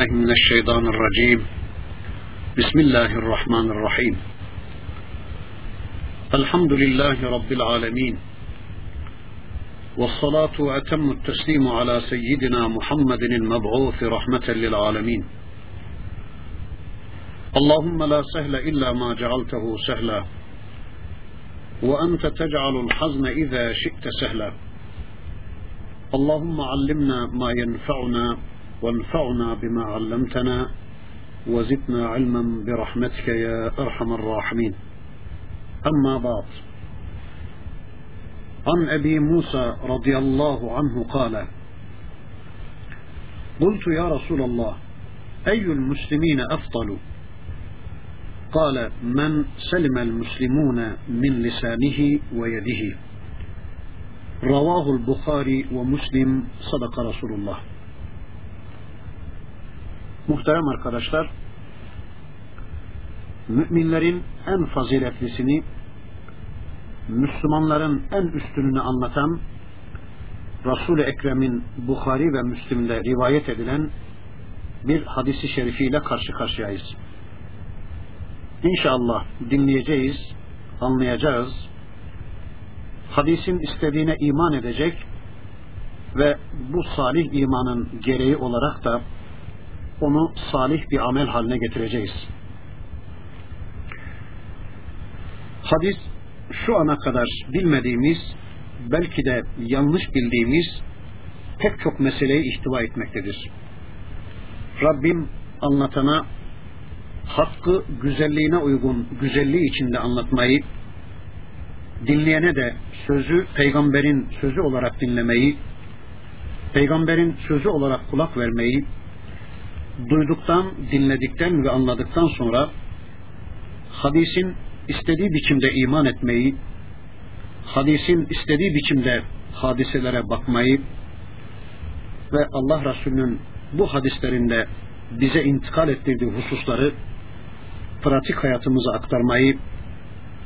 بالله من الشيطان الرجيم. بسم الله الرحمن الرحيم. الحمد لله رب العالمين. والصلاة وأتم التسليم على سيدنا محمد المبعوث رحمة للعالمين. اللهم لا سهل إلا ما جعلته سهلا. وأنت تجعل الحزن إذا شئت سهلا. اللهم علمنا ما ينفعنا وانفعنا بما علمتنا وزدنا علما برحمتك يا أرحم الراحمين. أما بعد عن أبي موسى رضي الله عنه قال قلت يا رسول الله أي المسلمين أفضل؟ قال من سلم المسلمون من لسانه ويده. رواه البخاري ومسلم صدق رسول الله. Muhterem arkadaşlar, müminlerin en faziletlisini, Müslümanların en üstününü anlatan Resul-i Ekrem'in Bukhari ve Müslim'de rivayet edilen bir hadisi şerifiyle karşı karşıyayız. İnşallah dinleyeceğiz, anlayacağız. Hadisin istediğine iman edecek ve bu salih imanın gereği olarak da onu salih bir amel haline getireceğiz. Hadis şu ana kadar bilmediğimiz, belki de yanlış bildiğimiz pek çok meseleyi ihtiva etmektedir. Rabbim anlatana hakkı güzelliğine uygun güzelliği içinde anlatmayı, dinleyene de sözü peygamberin sözü olarak dinlemeyi, peygamberin sözü olarak kulak vermeyi, duyduktan, dinledikten ve anladıktan sonra hadisin istediği biçimde iman etmeyi, hadisin istediği biçimde hadiselere bakmayı ve Allah Resulü'nün bu hadislerinde bize intikal ettirdiği hususları pratik hayatımıza aktarmayı,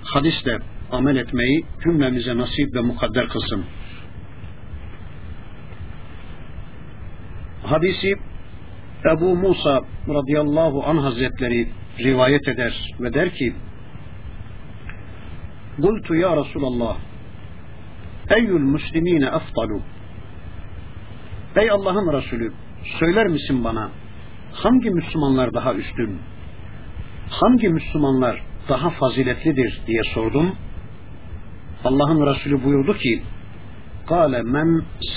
hadisle amel etmeyi cümlemize nasip ve mukadder kılsın. Hadisi Ebu Musa radıyallahu an hazretleri rivayet eder ve der ki Kultu ya Resulallah Eyyül müslimine eftalu Ey Allah'ın Resulü söyler misin bana hangi Müslümanlar daha üstün hangi Müslümanlar daha faziletlidir diye sordum Allah'ın Resulü buyurdu ki قال من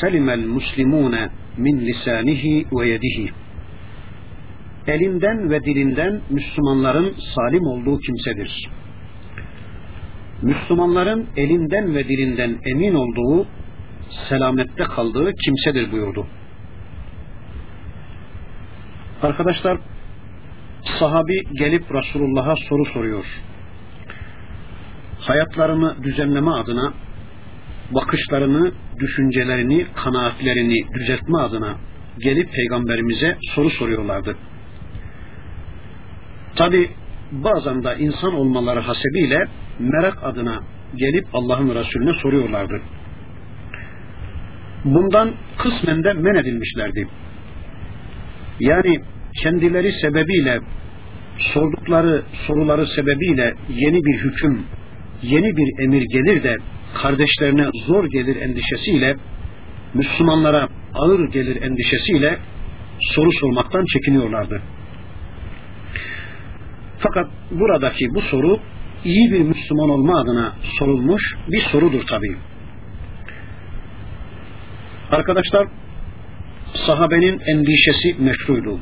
سلم المسلمون من لسانه ويده elinden ve dilinden Müslümanların salim olduğu kimsedir. Müslümanların elinden ve dilinden emin olduğu, selamette kaldığı kimsedir buyurdu. Arkadaşlar, sahabi gelip Resulullah'a soru soruyor. Hayatlarını düzenleme adına, bakışlarını, düşüncelerini, kanaatlerini düzeltme adına gelip peygamberimize soru soruyorlardı. Tabi bazen de insan olmaları hasebiyle merak adına gelip Allah'ın Resulüne soruyorlardı. Bundan kısmen de men edilmişlerdi. Yani kendileri sebebiyle sordukları soruları sebebiyle yeni bir hüküm, yeni bir emir gelir de kardeşlerine zor gelir endişesiyle Müslümanlara ağır gelir endişesiyle soru sormaktan çekiniyorlardı. Fakat buradaki bu soru iyi bir Müslüman olma adına sorulmuş bir sorudur tabi. Arkadaşlar sahabenin endişesi meşruydu.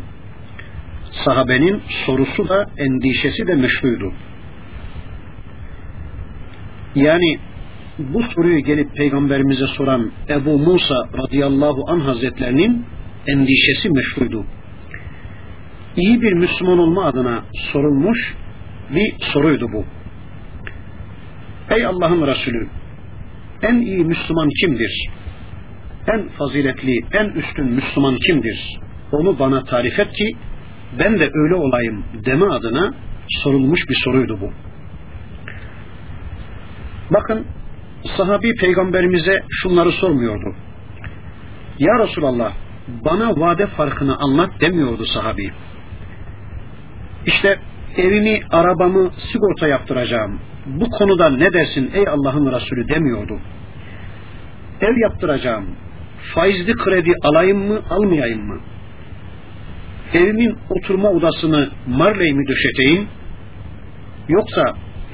Sahabenin sorusu da endişesi de meşruydu. Yani bu soruyu gelip peygamberimize soran Ebu Musa radıyallahu an hazretlerinin endişesi meşruydu iyi bir Müslüman olma adına sorulmuş bir soruydu bu. Ey Allah'ın Resulü, en iyi Müslüman kimdir? En faziletli, en üstün Müslüman kimdir? Onu bana tarif et ki ben de öyle olayım deme adına sorulmuş bir soruydu bu. Bakın sahabi peygamberimize şunları sormuyordu. Ya Resulallah bana vade farkını anlat demiyordu sahabi. İşte evimi, arabamı sigorta yaptıracağım. Bu konuda ne dersin ey Allah'ın Resulü demiyordu. Ev yaptıracağım. Faizli kredi alayım mı, almayayım mı? Evimin oturma odasını marley mi döşeteyim? Yoksa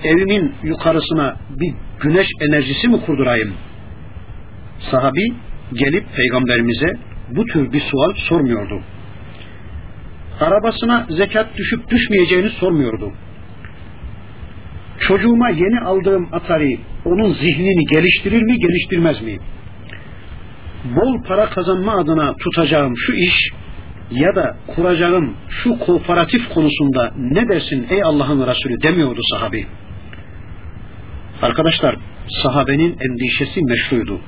evimin yukarısına bir güneş enerjisi mi kurdurayım? Sahabi gelip peygamberimize bu tür bir sual sormuyordu. Arabasına zekat düşüp düşmeyeceğini sormuyordu. Çocuğuma yeni aldığım atari onun zihnini geliştirir mi geliştirmez mi? Bol para kazanma adına tutacağım şu iş ya da kuracağım şu kooperatif konusunda ne dersin ey Allah'ın Resulü demiyordu sahabi. Arkadaşlar sahabenin endişesi meşruydu.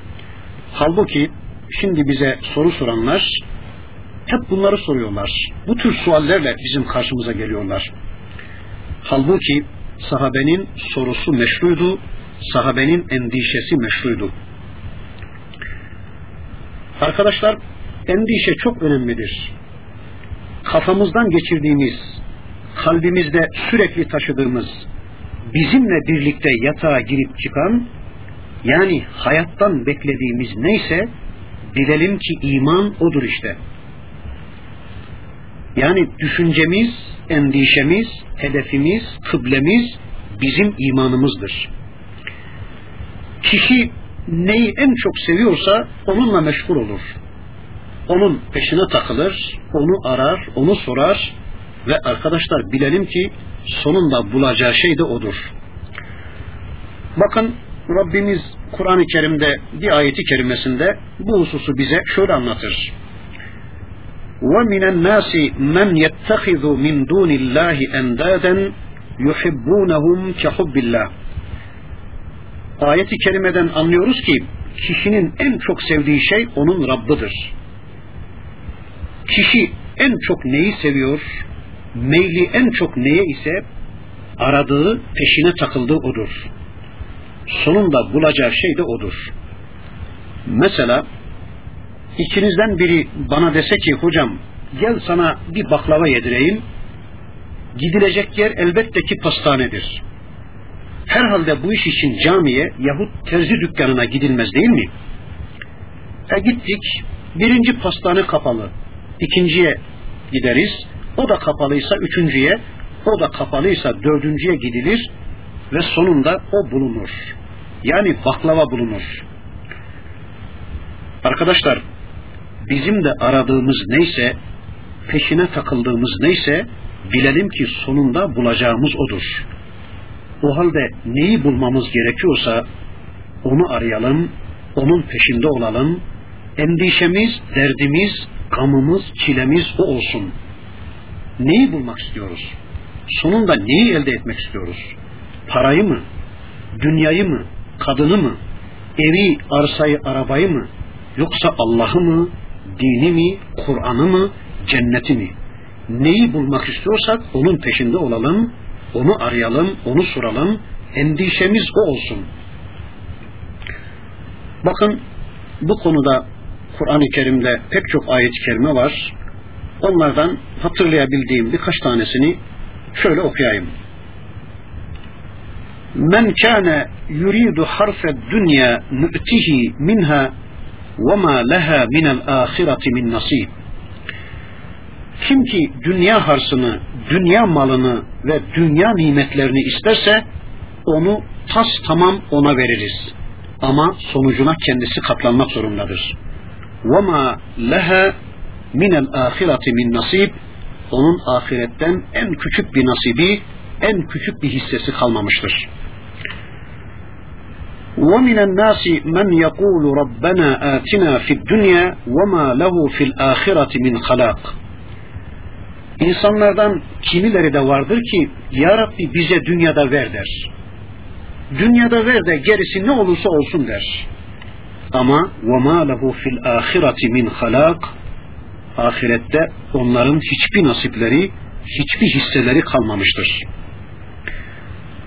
Halbuki şimdi bize soru soranlar hep bunları soruyorlar. Bu tür suallerle bizim karşımıza geliyorlar. Halbuki sahabenin sorusu meşruydu, sahabenin endişesi meşruydu. Arkadaşlar endişe çok önemlidir. Kafamızdan geçirdiğimiz, kalbimizde sürekli taşıdığımız, bizimle birlikte yatağa girip çıkan, yani hayattan beklediğimiz neyse, bilelim ki iman odur işte. Yani düşüncemiz, endişemiz, hedefimiz, kıblemiz bizim imanımızdır. Kişi neyi en çok seviyorsa onunla meşgul olur. Onun peşine takılır, onu arar, onu sorar ve arkadaşlar bilelim ki sonunda bulacağı şey de odur. Bakın Rabbimiz Kur'an-ı Kerim'de bir ayeti kerimesinde bu hususu bize şöyle anlatır. وَمِنَ النَّاسِ مَنْ يَتَّخِذُ مِنْ دُونِ اللّٰهِ اَنْدَادًا يُحِبُّونَهُمْ كَحُبِّ اللّٰهِ Ayeti kerimeden anlıyoruz ki kişinin en çok sevdiği şey onun Rabbidir. Kişi en çok neyi seviyor, meyli en çok neye ise aradığı, peşine takıldığı odur. Sonunda bulacağı şey de odur. Mesela İkinizden biri bana dese ki hocam gel sana bir baklava yedireyim. Gidilecek yer elbette ki pastanedir. Herhalde bu iş için camiye yahut terzi dükkanına gidilmez değil mi? E gittik. Birinci pastane kapalı. İkinciye gideriz. O da kapalıysa üçüncüye, o da kapalıysa dördüncüye gidilir ve sonunda o bulunur. Yani baklava bulunur. Arkadaşlar bizim de aradığımız neyse, peşine takıldığımız neyse, bilelim ki sonunda bulacağımız odur. O halde neyi bulmamız gerekiyorsa onu arayalım, onun peşinde olalım. Endişemiz, derdimiz, gamımız, çilemiz o olsun. Neyi bulmak istiyoruz? Sonunda neyi elde etmek istiyoruz? Parayı mı? Dünyayı mı? Kadını mı? Evi, arsayı, arabayı mı? Yoksa Allah'ı mı? Dini mi, Kur'an'ı mı, cenneti mi? Neyi bulmak istiyorsak onun peşinde olalım, onu arayalım, onu soralım, endişemiz o olsun. Bakın bu konuda Kur'an-ı Kerim'de pek çok ayet-i kerime var. Onlardan hatırlayabildiğim birkaç tanesini şöyle okuyayım. Men kâne yuridu harfe dünya nu'tihi minha وَمَا لَهَا مِنَ الْآخِرَةِ مِنْ نَصِيبٍ Kim ki dünya harsını, dünya malını ve dünya nimetlerini isterse onu tas tamam ona veririz. Ama sonucuna kendisi katlanmak zorundadır. وَمَا لَهَا مِنَ الْآخِرَةِ مِنْ nasib Onun ahiretten en küçük bir nasibi, en küçük bir hissesi kalmamıştır. ومن الناس من يقول ربنا آتنا في الدنيا وما له في الآخرة من خلاق İnsanlardan kimileri de vardır ki Ya Rabbi bize dünyada ver der. Dünyada ver de gerisi ne olursa olsun der. Ama وَمَا لَهُ فِي الْآخِرَةِ مِنْ خَلَاقٍ Ahirette onların hiçbir nasipleri, hiçbir hisseleri kalmamıştır.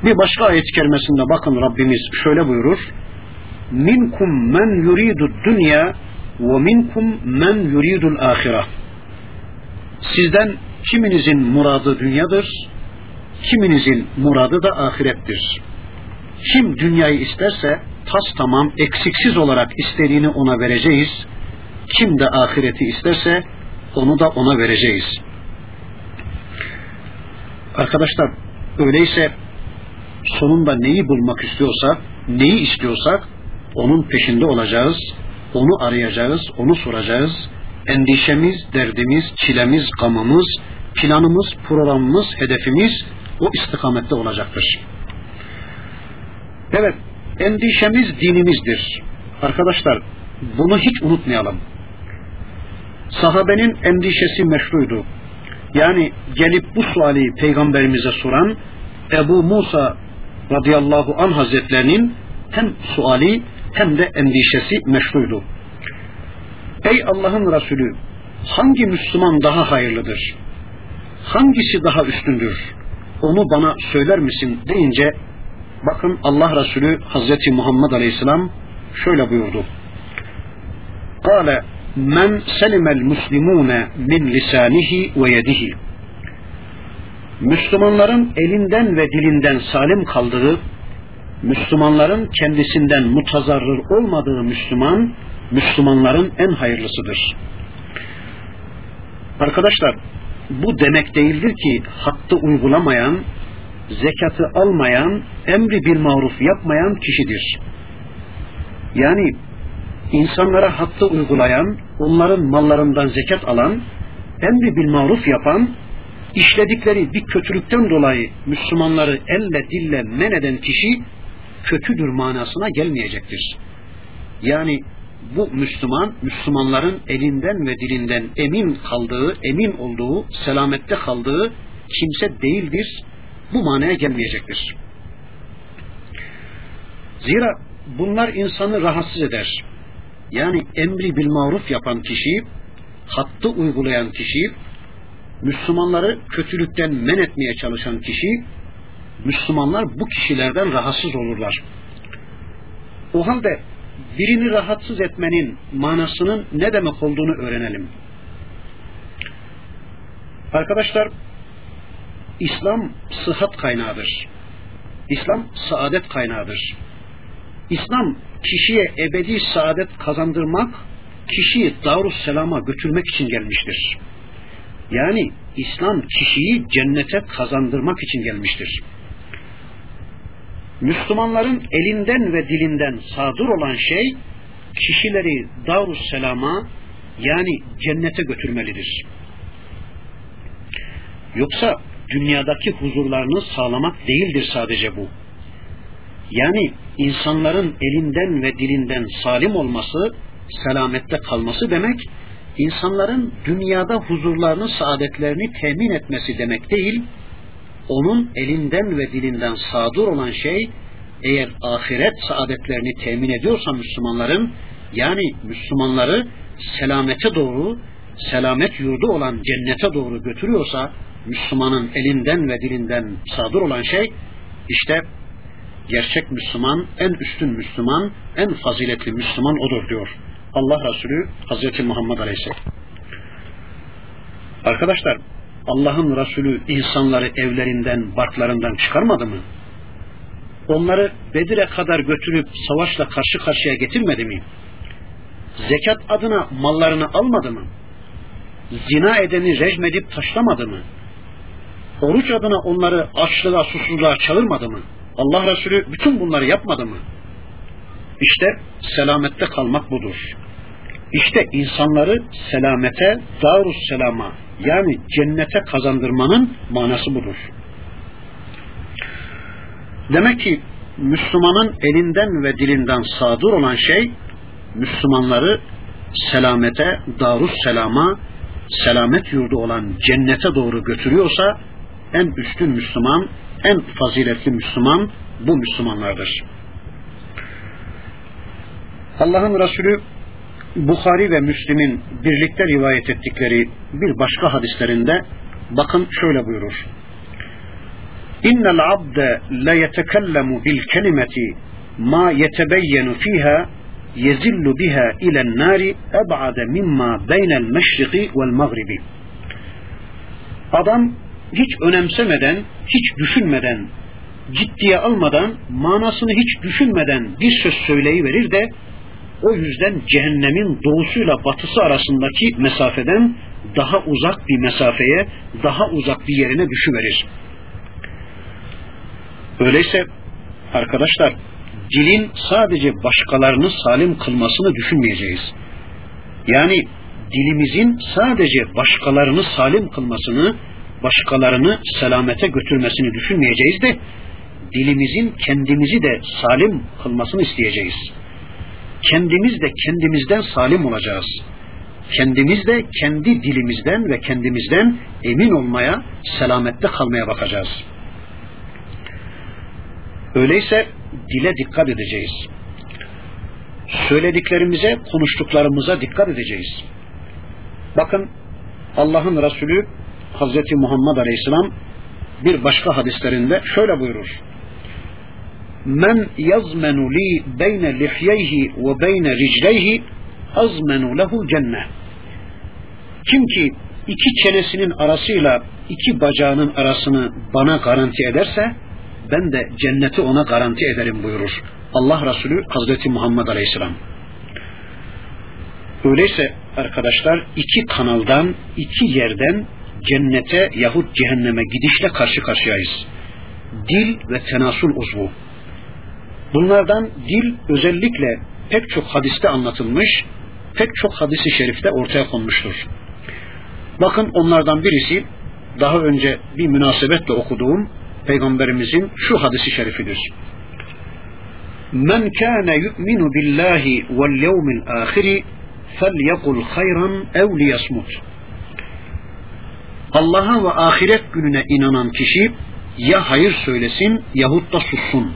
Bir başka ayet-i kerimesinde bakın Rabbimiz şöyle buyurur. Minkum men yuridu dünya ve minkum men yuridul ahira. Sizden kiminizin muradı dünyadır, kiminizin muradı da ahirettir. Kim dünyayı isterse tas tamam eksiksiz olarak istediğini ona vereceğiz. Kim de ahireti isterse onu da ona vereceğiz. Arkadaşlar öyleyse sonunda neyi bulmak istiyorsak, neyi istiyorsak onun peşinde olacağız, onu arayacağız, onu soracağız. Endişemiz, derdimiz, çilemiz, gamımız, planımız, programımız, hedefimiz o istikamette olacaktır. Evet, endişemiz dinimizdir. Arkadaşlar, bunu hiç unutmayalım. Sahabenin endişesi meşruydu. Yani gelip bu suali peygamberimize soran Ebu Musa radıyallahu an hazretlerinin hem suali hem de endişesi meşruydu. Ey Allah'ın Resulü hangi Müslüman daha hayırlıdır? Hangisi daha üstündür? Onu bana söyler misin deyince bakın Allah Resulü Hazreti Muhammed Aleyhisselam şöyle buyurdu. Kale men selimel muslimune min lisanihi ve yedihi Müslümanların elinden ve dilinden salim kaldığı, Müslümanların kendisinden mutazarrır olmadığı Müslüman, Müslümanların en hayırlısıdır. Arkadaşlar, bu demek değildir ki hakkı uygulamayan, zekatı almayan, emri bir maruf yapmayan kişidir. Yani insanlara hakkı uygulayan, onların mallarından zekat alan, emri bir maruf yapan, işledikleri bir kötülükten dolayı Müslümanları elle dille men eden kişi kötüdür manasına gelmeyecektir. Yani bu Müslüman, Müslümanların elinden ve dilinden emin kaldığı, emin olduğu, selamette kaldığı kimse değildir. Bu manaya gelmeyecektir. Zira bunlar insanı rahatsız eder. Yani emri bil maruf yapan kişi, hattı uygulayan kişi, Müslümanları kötülükten men etmeye çalışan kişi, Müslümanlar bu kişilerden rahatsız olurlar. O halde birini rahatsız etmenin manasının ne demek olduğunu öğrenelim. Arkadaşlar, İslam sıhhat kaynağıdır. İslam saadet kaynağıdır. İslam kişiye ebedi saadet kazandırmak, kişiyi Darus Selam'a götürmek için gelmiştir. Yani İslam kişiyi cennete kazandırmak için gelmiştir. Müslümanların elinden ve dilinden sadır olan şey kişileri Darus Selam'a yani cennete götürmelidir. Yoksa dünyadaki huzurlarını sağlamak değildir sadece bu. Yani insanların elinden ve dilinden salim olması, selamette kalması demek, insanların dünyada huzurlarını, saadetlerini temin etmesi demek değil, onun elinden ve dilinden sadır olan şey, eğer ahiret saadetlerini temin ediyorsa Müslümanların, yani Müslümanları selamete doğru, selamet yurdu olan cennete doğru götürüyorsa, Müslümanın elinden ve dilinden sadır olan şey, işte gerçek Müslüman, en üstün Müslüman, en faziletli Müslüman odur diyor. Allah Resulü Hazreti Muhammed Aleyhisselam. Arkadaşlar Allah'ın Resulü insanları evlerinden, barklarından çıkarmadı mı? Onları Bedir'e kadar götürüp savaşla karşı karşıya getirmedi mi? Zekat adına mallarını almadı mı? Zina edeni rejmedip taşlamadı mı? Oruç adına onları açlığa, susuzluğa çağırmadı mı? Allah Resulü bütün bunları yapmadı mı? İşte selamette kalmak budur. İşte insanları selamete, darus selama yani cennete kazandırmanın manası budur. Demek ki Müslümanın elinden ve dilinden sadır olan şey Müslümanları selamete, darus selama, selamet yurdu olan cennete doğru götürüyorsa en üstün Müslüman, en faziletli Müslüman bu Müslümanlardır. Allah'ın Resulü Bukhari ve Müslim'in birlikte rivayet ettikleri bir başka hadislerinde bakın şöyle buyurur. İnnel abde la yetekellemu bil kelimeti ma yetebeyyenu fiha yezillu biha ilen nari eb'ade mimma beynel meşriki vel magribi. Adam hiç önemsemeden, hiç düşünmeden, ciddiye almadan, manasını hiç düşünmeden bir söz söyleyiverir de o yüzden cehennemin doğusuyla batısı arasındaki mesafeden daha uzak bir mesafeye, daha uzak bir yerine düşüverir. Öyleyse arkadaşlar dilin sadece başkalarını salim kılmasını düşünmeyeceğiz. Yani dilimizin sadece başkalarını salim kılmasını, başkalarını selamete götürmesini düşünmeyeceğiz de dilimizin kendimizi de salim kılmasını isteyeceğiz. Kendimiz de kendimizden salim olacağız. Kendimiz de kendi dilimizden ve kendimizden emin olmaya, selamette kalmaya bakacağız. Öyleyse dile dikkat edeceğiz. Söylediklerimize, konuştuklarımıza dikkat edeceğiz. Bakın Allah'ın Resulü Hazreti Muhammed Aleyhisselam bir başka hadislerinde şöyle buyurur. Men yazmenu li beyne lihyeyhi ve beyne ricleyhi azmenu lehu cenne. Kim ki iki çenesinin arasıyla iki bacağının arasını bana garanti ederse ben de cenneti ona garanti ederim buyurur. Allah Resulü Hazreti Muhammed Aleyhisselam. Öyleyse arkadaşlar iki kanaldan, iki yerden cennete yahut cehenneme gidişle karşı karşıyayız. Dil ve tenasul uzvu. Bunlardan dil özellikle pek çok hadiste anlatılmış, pek çok hadisi şerifte ortaya konmuştur. Bakın onlardan birisi daha önce bir münasebetle okuduğum Peygamberimizin şu hadisi şerifidir. Men kana yu'minu billahi vel yevmil ahiri felyekul hayran ev liyasmut. Allah'a ve ahiret gününe inanan kişi ya hayır söylesin yahut da sussun.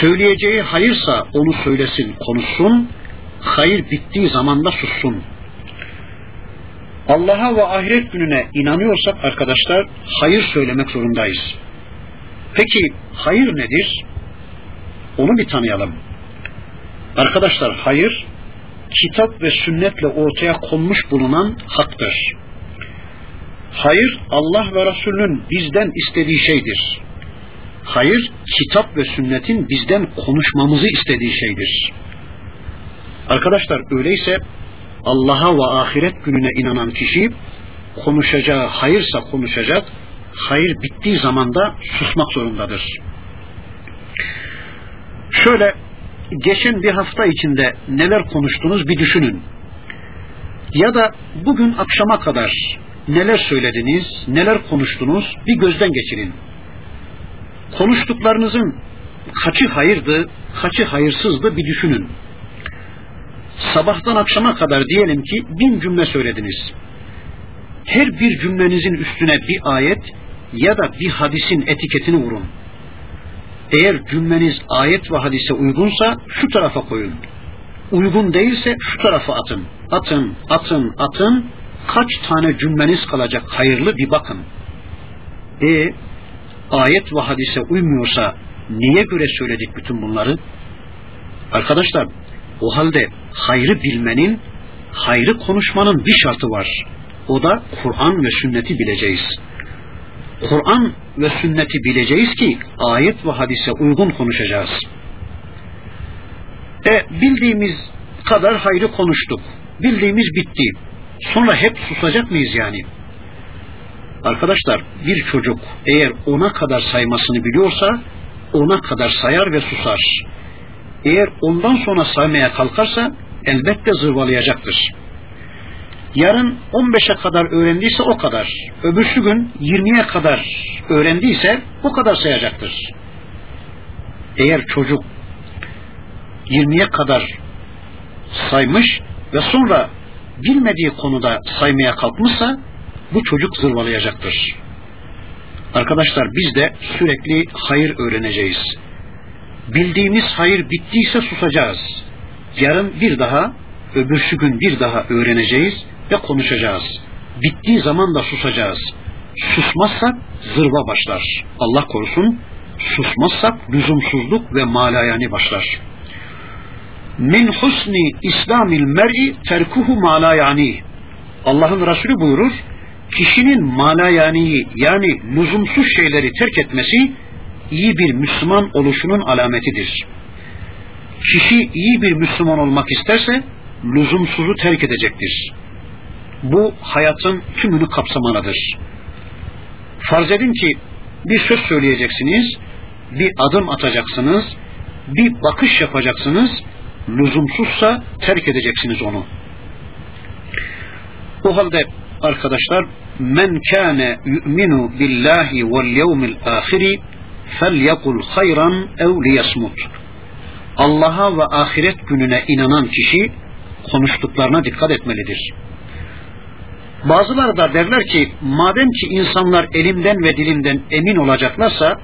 Söyleyeceği hayırsa onu söylesin, konuşsun. Hayır bittiği zaman da sussun. Allah'a ve ahiret gününe inanıyorsak arkadaşlar hayır söylemek zorundayız. Peki hayır nedir? Onu bir tanıyalım. Arkadaşlar hayır kitap ve sünnetle ortaya konmuş bulunan haktır. Hayır Allah ve Resulünün bizden istediği şeydir. Hayır kitap ve sünnetin bizden konuşmamızı istediği şeydir. Arkadaşlar öyleyse Allah'a ve ahiret gününe inanan kişi konuşacağı hayırsa konuşacak, hayır bittiği zaman da susmak zorundadır. Şöyle geçen bir hafta içinde neler konuştunuz bir düşünün. Ya da bugün akşama kadar neler söylediniz, neler konuştunuz bir gözden geçirin. Konuştuklarınızın kaçı hayırdı, kaçı hayırsızdı bir düşünün sabahtan akşama kadar diyelim ki bin cümle söylediniz. Her bir cümlenizin üstüne bir ayet ya da bir hadisin etiketini vurun. Eğer cümleniz ayet ve hadise uygunsa şu tarafa koyun. Uygun değilse şu tarafa atın. Atın, atın, atın. Kaç tane cümleniz kalacak hayırlı bir bakın. E ayet ve hadise uymuyorsa niye göre söyledik bütün bunları? Arkadaşlar o halde hayrı bilmenin, hayrı konuşmanın bir şartı var. O da Kur'an ve sünneti bileceğiz. Kur'an ve sünneti bileceğiz ki ayet ve hadise uygun konuşacağız. E bildiğimiz kadar hayrı konuştuk. Bildiğimiz bitti. Sonra hep susacak mıyız yani? Arkadaşlar bir çocuk eğer ona kadar saymasını biliyorsa ona kadar sayar ve susar. Eğer ondan sonra saymaya kalkarsa elbette zırvalayacaktır. Yarın 15'e kadar öğrendiyse o kadar. Öbürsü gün 20'ye kadar öğrendiyse o kadar sayacaktır. Eğer çocuk 20'ye kadar saymış ve sonra bilmediği konuda saymaya kalkmışsa bu çocuk zırvalayacaktır. Arkadaşlar biz de sürekli hayır öğreneceğiz. Bildiğimiz hayır bittiyse susacağız. Yarın bir daha, öbürsü gün bir daha öğreneceğiz ve konuşacağız. Bittiği zaman da susacağız. Susmazsak zırva başlar. Allah korusun. Susmazsak lüzumsuzluk ve malayani başlar. min husni İslamil mer'i terkuhu ma la yani. Allah'ın Resulü buyurur, kişinin mana yani yani lüzumsuz şeyleri terk etmesi iyi bir Müslüman oluşunun alametidir. Kişi iyi bir Müslüman olmak isterse lüzumsuzu terk edecektir. Bu hayatın tümünü kapsamalıdır. Farz edin ki bir söz söyleyeceksiniz, bir adım atacaksınız, bir bakış yapacaksınız, lüzumsuzsa terk edeceksiniz onu. O halde arkadaşlar men kâne yu'minu billahi vel yevmil ahiri felyekul hayran ev liyasmut. Allah'a ve ahiret gününe inanan kişi konuştuklarına dikkat etmelidir. Bazıları da derler ki madem ki insanlar elimden ve dilimden emin olacaklarsa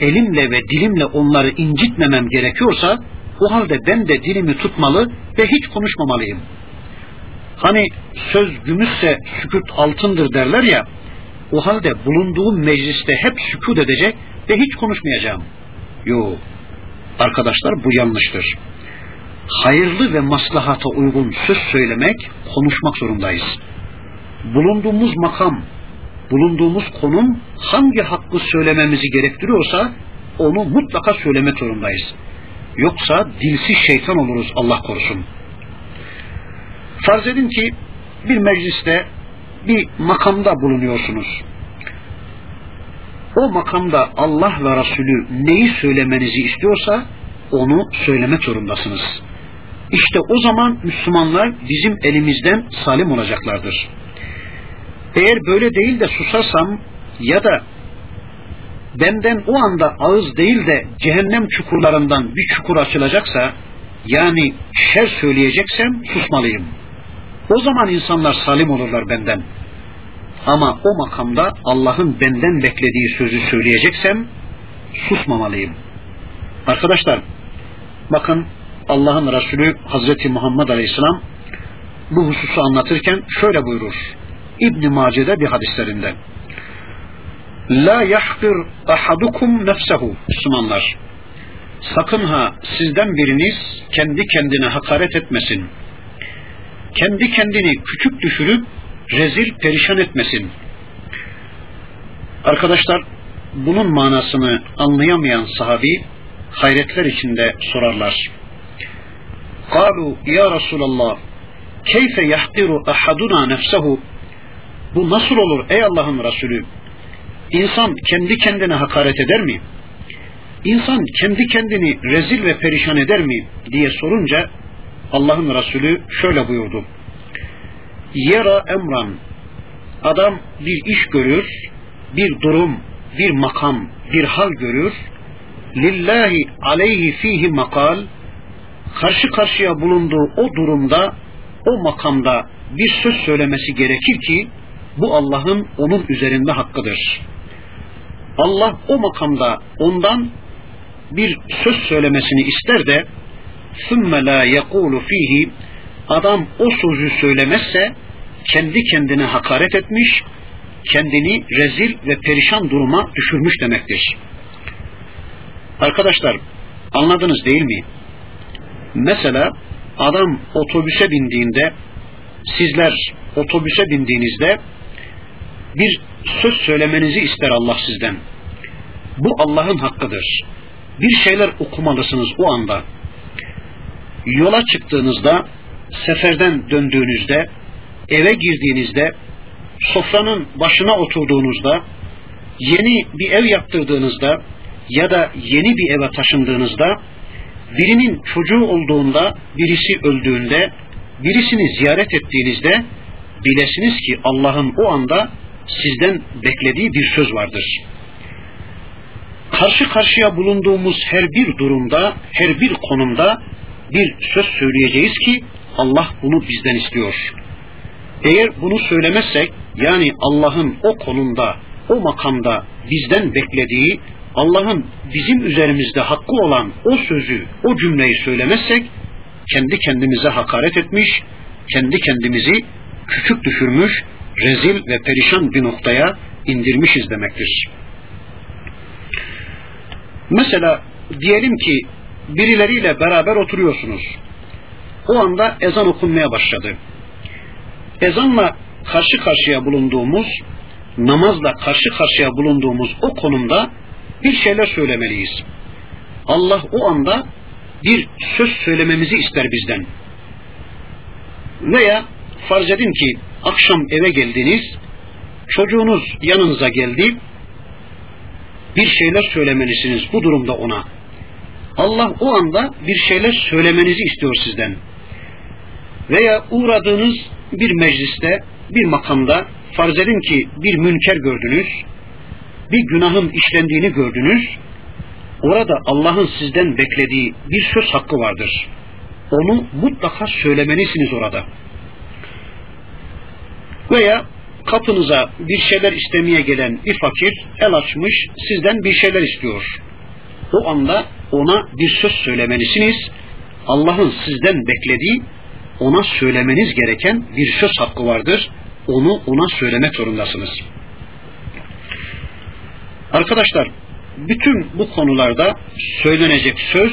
elimle ve dilimle onları incitmemem gerekiyorsa o halde ben de dilimi tutmalı ve hiç konuşmamalıyım. Hani söz gümüşse sükut altındır derler ya o halde bulunduğum mecliste hep sükut edecek ve hiç konuşmayacağım. Yo, arkadaşlar bu yanlıştır. Hayırlı ve maslahata uygun söz söylemek, konuşmak zorundayız. Bulunduğumuz makam, bulunduğumuz konum hangi hakkı söylememizi gerektiriyorsa onu mutlaka söylemek zorundayız. Yoksa dilsiz şeytan oluruz Allah korusun. Farz edin ki bir mecliste bir makamda bulunuyorsunuz. O makamda Allah ve Resulü neyi söylemenizi istiyorsa onu söylemek zorundasınız. İşte o zaman Müslümanlar bizim elimizden salim olacaklardır. Eğer böyle değil de susarsam ya da benden o anda ağız değil de cehennem çukurlarından bir çukur açılacaksa yani şer söyleyeceksem susmalıyım. O zaman insanlar salim olurlar benden. Ama o makamda Allah'ın benden beklediği sözü söyleyeceksem susmamalıyım. Arkadaşlar bakın Allah'ın Resulü Hazreti Muhammed Aleyhisselam bu hususu anlatırken şöyle buyurur. İbn Mace'de bir hadislerinde. La yahkir ahadukum nefsehu Müslümanlar. Sakın ha sizden biriniz kendi kendine hakaret etmesin kendi kendini küçük düşürüp rezil perişan etmesin. Arkadaşlar bunun manasını anlayamayan sahabi hayretler içinde sorarlar. Kalu ya Resulallah keyfe yahtiru ahaduna nefsehu bu nasıl olur ey Allah'ın Resulü? İnsan kendi kendine hakaret eder mi? İnsan kendi kendini rezil ve perişan eder mi? diye sorunca Allah'ın Resulü şöyle buyurdu. Yera emran adam bir iş görür, bir durum, bir makam, bir hal görür. Lillahi aleyhi fihi makal karşı karşıya bulunduğu o durumda, o makamda bir söz söylemesi gerekir ki bu Allah'ın onun üzerinde hakkıdır. Allah o makamda ondan bir söz söylemesini ister de ثُمَّ لَا يَقُولُ fihi adam o sözü söylemezse kendi kendine hakaret etmiş, kendini rezil ve perişan duruma düşürmüş demektir. Arkadaşlar anladınız değil mi? Mesela adam otobüse bindiğinde sizler otobüse bindiğinizde bir söz söylemenizi ister Allah sizden. Bu Allah'ın hakkıdır. Bir şeyler okumalısınız o anda. Yola çıktığınızda, seferden döndüğünüzde, eve girdiğinizde, sofranın başına oturduğunuzda, yeni bir ev yaptırdığınızda ya da yeni bir eve taşındığınızda, birinin çocuğu olduğunda, birisi öldüğünde, birisini ziyaret ettiğinizde bilesiniz ki Allah'ın o anda sizden beklediği bir söz vardır. Karşı karşıya bulunduğumuz her bir durumda, her bir konumda bir söz söyleyeceğiz ki Allah bunu bizden istiyor. Eğer bunu söylemezsek, yani Allah'ın o konumda, o makamda bizden beklediği, Allah'ın bizim üzerimizde hakkı olan o sözü, o cümleyi söylemezsek, kendi kendimize hakaret etmiş, kendi kendimizi küçük düşürmüş, rezil ve perişan bir noktaya indirmişiz demektir. Mesela diyelim ki birileriyle beraber oturuyorsunuz. o anda ezan okunmaya başladı. Ezanla karşı karşıya bulunduğumuz, namazla karşı karşıya bulunduğumuz o konumda bir şeyler söylemeliyiz. Allah o anda bir söz söylememizi ister bizden. Veya farz edin ki akşam eve geldiniz, çocuğunuz yanınıza geldi, bir şeyler söylemelisiniz bu durumda ona. Allah o anda bir şeyler söylemenizi istiyor sizden. Veya uğradığınız bir mecliste, bir makamda farz edin ki bir münker gördünüz, bir günahın işlendiğini gördünüz, orada Allah'ın sizden beklediği bir söz hakkı vardır. Onu mutlaka söylemelisiniz orada. Veya kapınıza bir şeyler istemeye gelen bir fakir el açmış sizden bir şeyler istiyor. O anda ona bir söz söylemelisiniz. Allah'ın sizden beklediği ona söylemeniz gereken bir söz hakkı vardır. Onu ona söylemek zorundasınız. Arkadaşlar bütün bu konularda söylenecek söz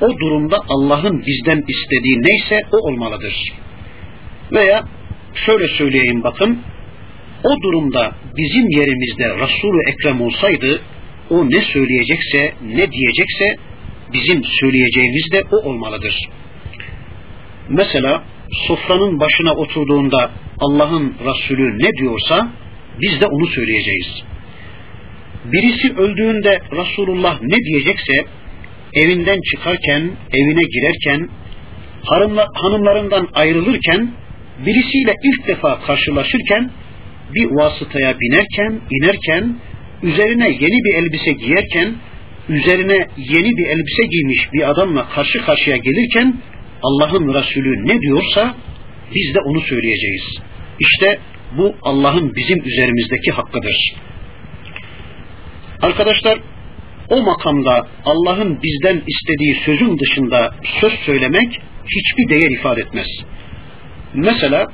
o durumda Allah'ın bizden istediği neyse o olmalıdır. Veya şöyle söyleyeyim bakın o durumda bizim yerimizde Resul-ü Ekrem olsaydı o ne söyleyecekse ne diyecekse bizim söyleyeceğimiz de o olmalıdır. Mesela sofranın başına oturduğunda Allah'ın Resulü ne diyorsa biz de onu söyleyeceğiz. Birisi öldüğünde Resulullah ne diyecekse evinden çıkarken, evine girerken, hanımla, hanımlarından ayrılırken, birisiyle ilk defa karşılaşırken, bir vasıtaya binerken, inerken, üzerine yeni bir elbise giyerken, üzerine yeni bir elbise giymiş bir adamla karşı karşıya gelirken, Allah'ın Resulü ne diyorsa biz de onu söyleyeceğiz. İşte bu Allah'ın bizim üzerimizdeki hakkıdır. Arkadaşlar o makamda Allah'ın bizden istediği sözün dışında söz söylemek hiçbir değer ifade etmez. Mesela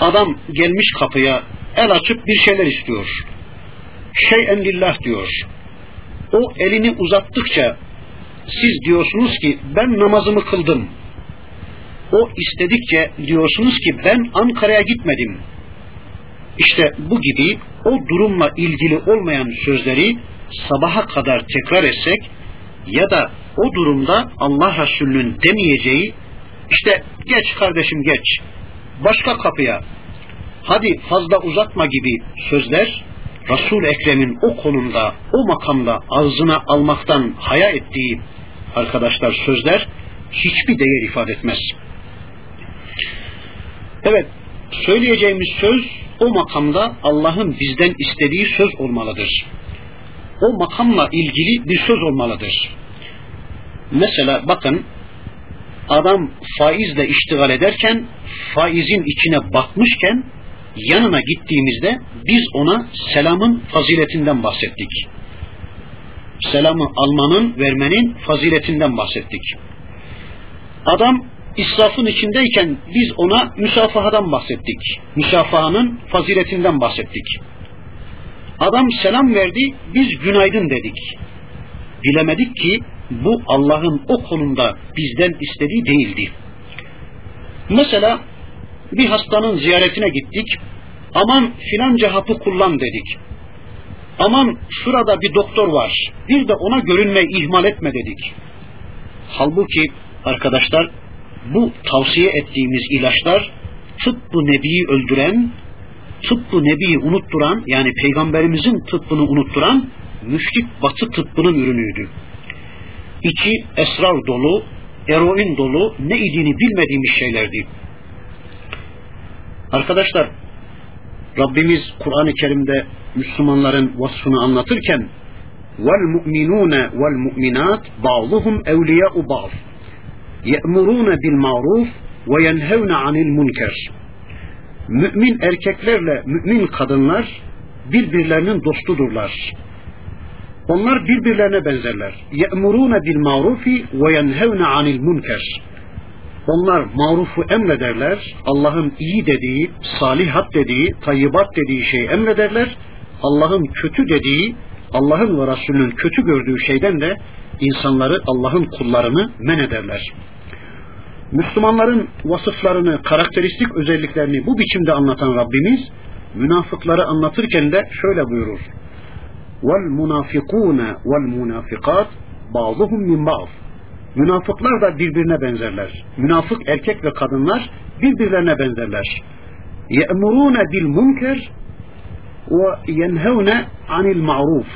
adam gelmiş kapıya el açıp bir şeyler istiyor. Şeyen lillah diyor. O elini uzattıkça siz diyorsunuz ki ben namazımı kıldım. O istedikçe diyorsunuz ki ben Ankara'ya gitmedim. İşte bu gibi o durumla ilgili olmayan sözleri sabaha kadar tekrar etsek ya da o durumda Allah Resulü'nün demeyeceği işte geç kardeşim geç başka kapıya hadi fazla uzatma gibi sözler Resul Ekrem'in o konumda, o makamda ağzına almaktan haya ettiği arkadaşlar sözler hiçbir değer ifade etmez. Evet, söyleyeceğimiz söz o makamda Allah'ın bizden istediği söz olmalıdır. O makamla ilgili bir söz olmalıdır. Mesela bakın adam faizle iştigal ederken faizin içine batmışken yanına gittiğimizde biz ona selamın faziletinden bahsettik. Selamı almanın, vermenin faziletinden bahsettik. Adam israfın içindeyken biz ona müsafahadan bahsettik. Müsafahanın faziletinden bahsettik. Adam selam verdi, biz günaydın dedik. Bilemedik ki bu Allah'ın o konumda bizden istediği değildi. Mesela bir hastanın ziyaretine gittik. Aman filanca hapı kullan dedik. Aman şurada bir doktor var. Bir de ona görünme ihmal etme dedik. Halbuki arkadaşlar bu tavsiye ettiğimiz ilaçlar tıbbı nebiyi öldüren, tıbbı nebiyi unutturan yani peygamberimizin tıbbını unutturan müşrik batı tıbbının ürünüydü. İçi esrar dolu, eroin dolu ne idiğini bilmediğimiz şeylerdi. Arkadaşlar Rabbimiz Kur'an-ı Kerim'de Müslümanların vasfını anlatırken ba'duhum evliya'u ba'd ye'murune bil ma'ruf ve yenhevne anil münker mümin erkeklerle mümin kadınlar birbirlerinin dostudurlar. Onlar birbirlerine benzerler. Ma'rufi ve yenhevne anil münker onlar marufu emrederler. Allah'ın iyi dediği, salihat dediği, tayyibat dediği şeyi emrederler. Allah'ın kötü dediği, Allah'ın ve Resulünün kötü gördüğü şeyden de insanları, Allah'ın kullarını men ederler. Müslümanların vasıflarını, karakteristik özelliklerini bu biçimde anlatan Rabbimiz münafıkları anlatırken de şöyle buyurur. Vel munafikat bazıhum min ba'z. Münafıklar da birbirine benzerler. Münafık erkek ve kadınlar birbirlerine benzerler. Munker ve yenhevne anil ma'ruf.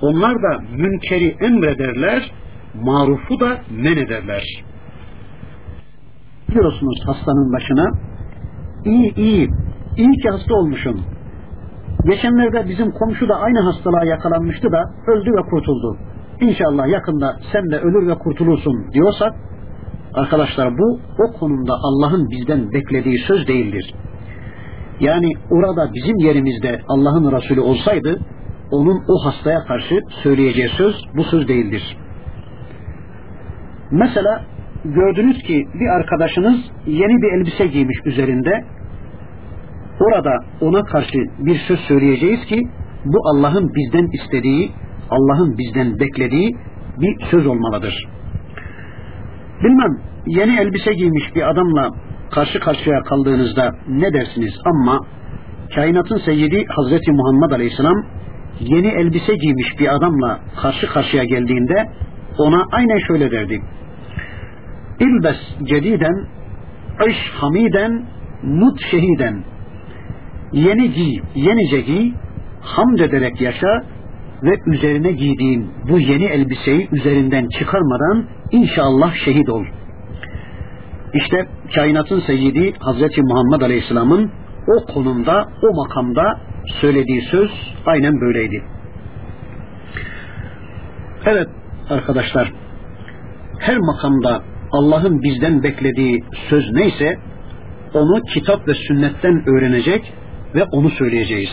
Onlar da münkeri emrederler, marufu da men ederler. Diyorsunuz hastanın başına, iyi iyi, iyi ki hasta olmuşum. Geçenlerde bizim komşu da aynı hastalığa yakalanmıştı da öldü ve kurtuldu. İnşallah yakında sen de ölür ve kurtulursun diyorsak, arkadaşlar bu o konumda Allah'ın bizden beklediği söz değildir. Yani orada bizim yerimizde Allah'ın Resulü olsaydı onun o hastaya karşı söyleyeceği söz bu söz değildir. Mesela gördünüz ki bir arkadaşınız yeni bir elbise giymiş üzerinde orada ona karşı bir söz söyleyeceğiz ki bu Allah'ın bizden istediği, Allah'ın bizden beklediği bir söz olmalıdır. Bilmem yeni elbise giymiş bir adamla karşı karşıya kaldığınızda ne dersiniz ama kainatın seyyidi Hazreti Muhammed Aleyhisselam yeni elbise giymiş bir adamla karşı karşıya geldiğinde ona aynen şöyle derdi. İlbes cediden, iş hamiden, mut şehiden. Yeni giy, yenice giy, hamd ederek yaşa ve üzerine giydiğin bu yeni elbiseyi üzerinden çıkarmadan inşallah şehit ol. İşte kainatın seyyidi Hazreti Muhammed Aleyhisselam'ın o konumda, o makamda söylediği söz aynen böyleydi. Evet arkadaşlar, her makamda Allah'ın bizden beklediği söz neyse onu kitap ve sünnetten öğrenecek ve onu söyleyeceğiz.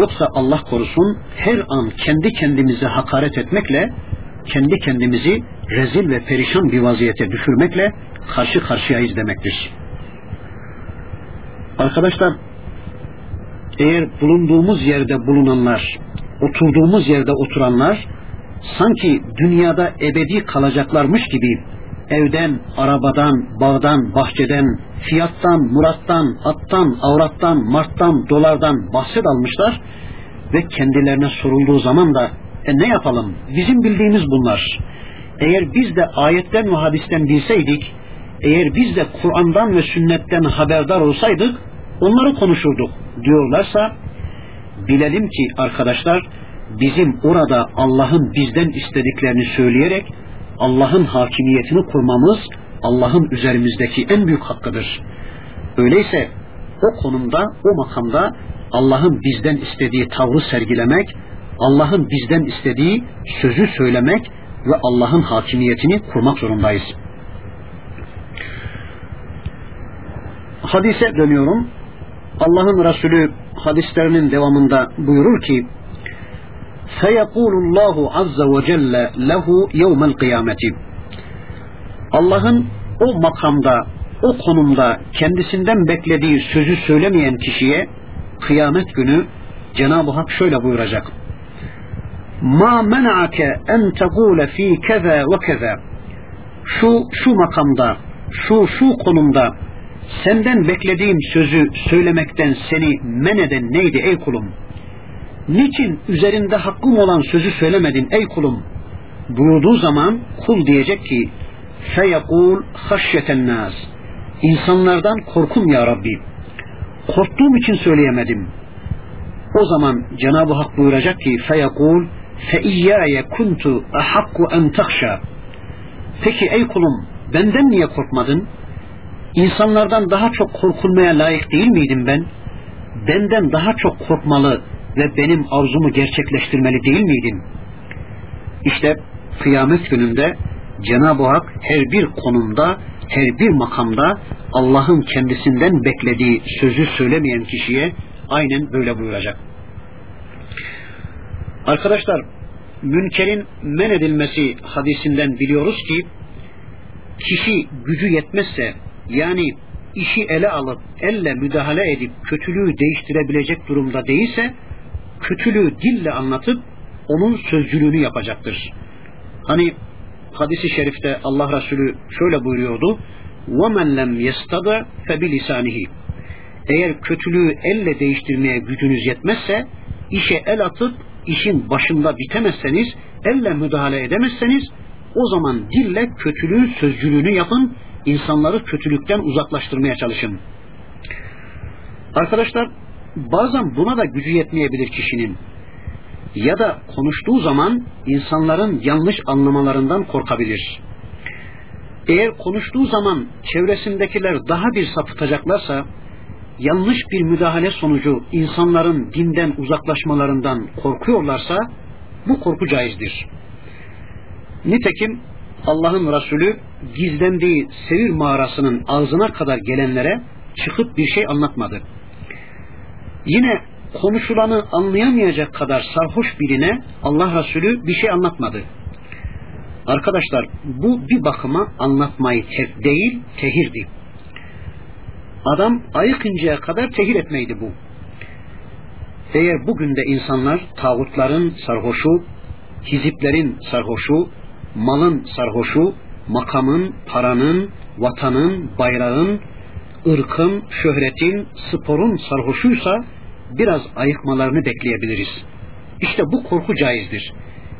Yoksa Allah korusun her an kendi kendimize hakaret etmekle, kendi kendimizi rezil ve perişan bir vaziyete düşürmekle karşı karşıyayız demektir. Arkadaşlar eğer bulunduğumuz yerde bulunanlar, oturduğumuz yerde oturanlar sanki dünyada ebedi kalacaklarmış gibi evden, arabadan, bağdan, bahçeden, fiyattan, murattan, attan, avrattan, marttan, dolardan bahset almışlar ve kendilerine sorulduğu zaman da e ne yapalım? Bizim bildiğimiz bunlar. Eğer biz de ayetten ve hadisten bilseydik, eğer biz de Kur'an'dan ve sünnetten haberdar olsaydık, onları konuşurduk diyorlarsa, bilelim ki arkadaşlar, bizim orada Allah'ın bizden istediklerini söyleyerek Allah'ın hakimiyetini kurmamız Allah'ın üzerimizdeki en büyük hakkıdır. Öyleyse o konumda, o makamda Allah'ın bizden istediği tavrı sergilemek, Allah'ın bizden istediği sözü söylemek ve Allah'ın hakimiyetini kurmak zorundayız. Hadise dönüyorum. Allah'ın Resulü hadislerinin devamında buyurur ki فَيَقُولُ اللّٰهُ عَزَّ وَجَلَّ لَهُ يَوْمَ الْقِيَامَةِ Allah'ın o makamda, o konumda kendisinden beklediği sözü söylemeyen kişiye kıyamet günü Cenab-ı Hak şöyle buyuracak. Ma mena'ake en tegule fi keza ve keza. Şu şu makamda, şu şu konumda senden beklediğim sözü söylemekten seni men eden neydi ey kulum? Niçin üzerinde hakkım olan sözü söylemedin ey kulum? Buyurduğu zaman kul diyecek ki feyekul haşyeten nas. İnsanlardan korkum ya Rabbi. Korktuğum için söyleyemedim. O zaman Cenab-ı Hak buyuracak ki feyekul fe kuntu ahakku en takşa. Peki ey kulum benden niye korkmadın? İnsanlardan daha çok korkulmaya layık değil miydim ben? Benden daha çok korkmalı ve benim arzumu gerçekleştirmeli değil miydim? İşte kıyamet gününde Cenab-ı Hak her bir konumda, her bir makamda Allah'ın kendisinden beklediği sözü söylemeyen kişiye aynen böyle buyuracak. Arkadaşlar, münkerin men edilmesi hadisinden biliyoruz ki kişi gücü yetmezse yani işi ele alıp elle müdahale edip kötülüğü değiştirebilecek durumda değilse kötülüğü dille anlatıp onun sözcülüğünü yapacaktır. Hani hadisi şerifte Allah Resulü şöyle buyuruyordu. وَمَنْ لَمْ يَسْتَدَ فَبِلِسَانِهِ Eğer kötülüğü elle değiştirmeye gücünüz yetmezse, işe el atıp işin başında bitemezseniz, elle müdahale edemezseniz, o zaman dille kötülüğün sözcülüğünü yapın, insanları kötülükten uzaklaştırmaya çalışın. Arkadaşlar, bazen buna da gücü yetmeyebilir kişinin. Ya da konuştuğu zaman insanların yanlış anlamalarından korkabilir. Eğer konuştuğu zaman çevresindekiler daha bir sapıtacaklarsa, yanlış bir müdahale sonucu insanların dinden uzaklaşmalarından korkuyorlarsa, bu korku caizdir. Nitekim Allah'ın Resulü gizlendiği Sevir mağarasının ağzına kadar gelenlere çıkıp bir şey anlatmadı. Yine konuşulanı anlayamayacak kadar sarhoş birine Allah Resulü bir şey anlatmadı. Arkadaşlar bu bir bakıma anlatmayı te- değil tehirdi. Adam ayıkıncaya kadar tehir etmeydi bu. Eğer bugün de insanlar tağutların sarhoşu, hiziplerin sarhoşu, malın sarhoşu, makamın, paranın, vatanın, bayrağın, ırkın, şöhretin, sporun sarhoşuysa biraz ayıkmalarını bekleyebiliriz. İşte bu korku caizdir.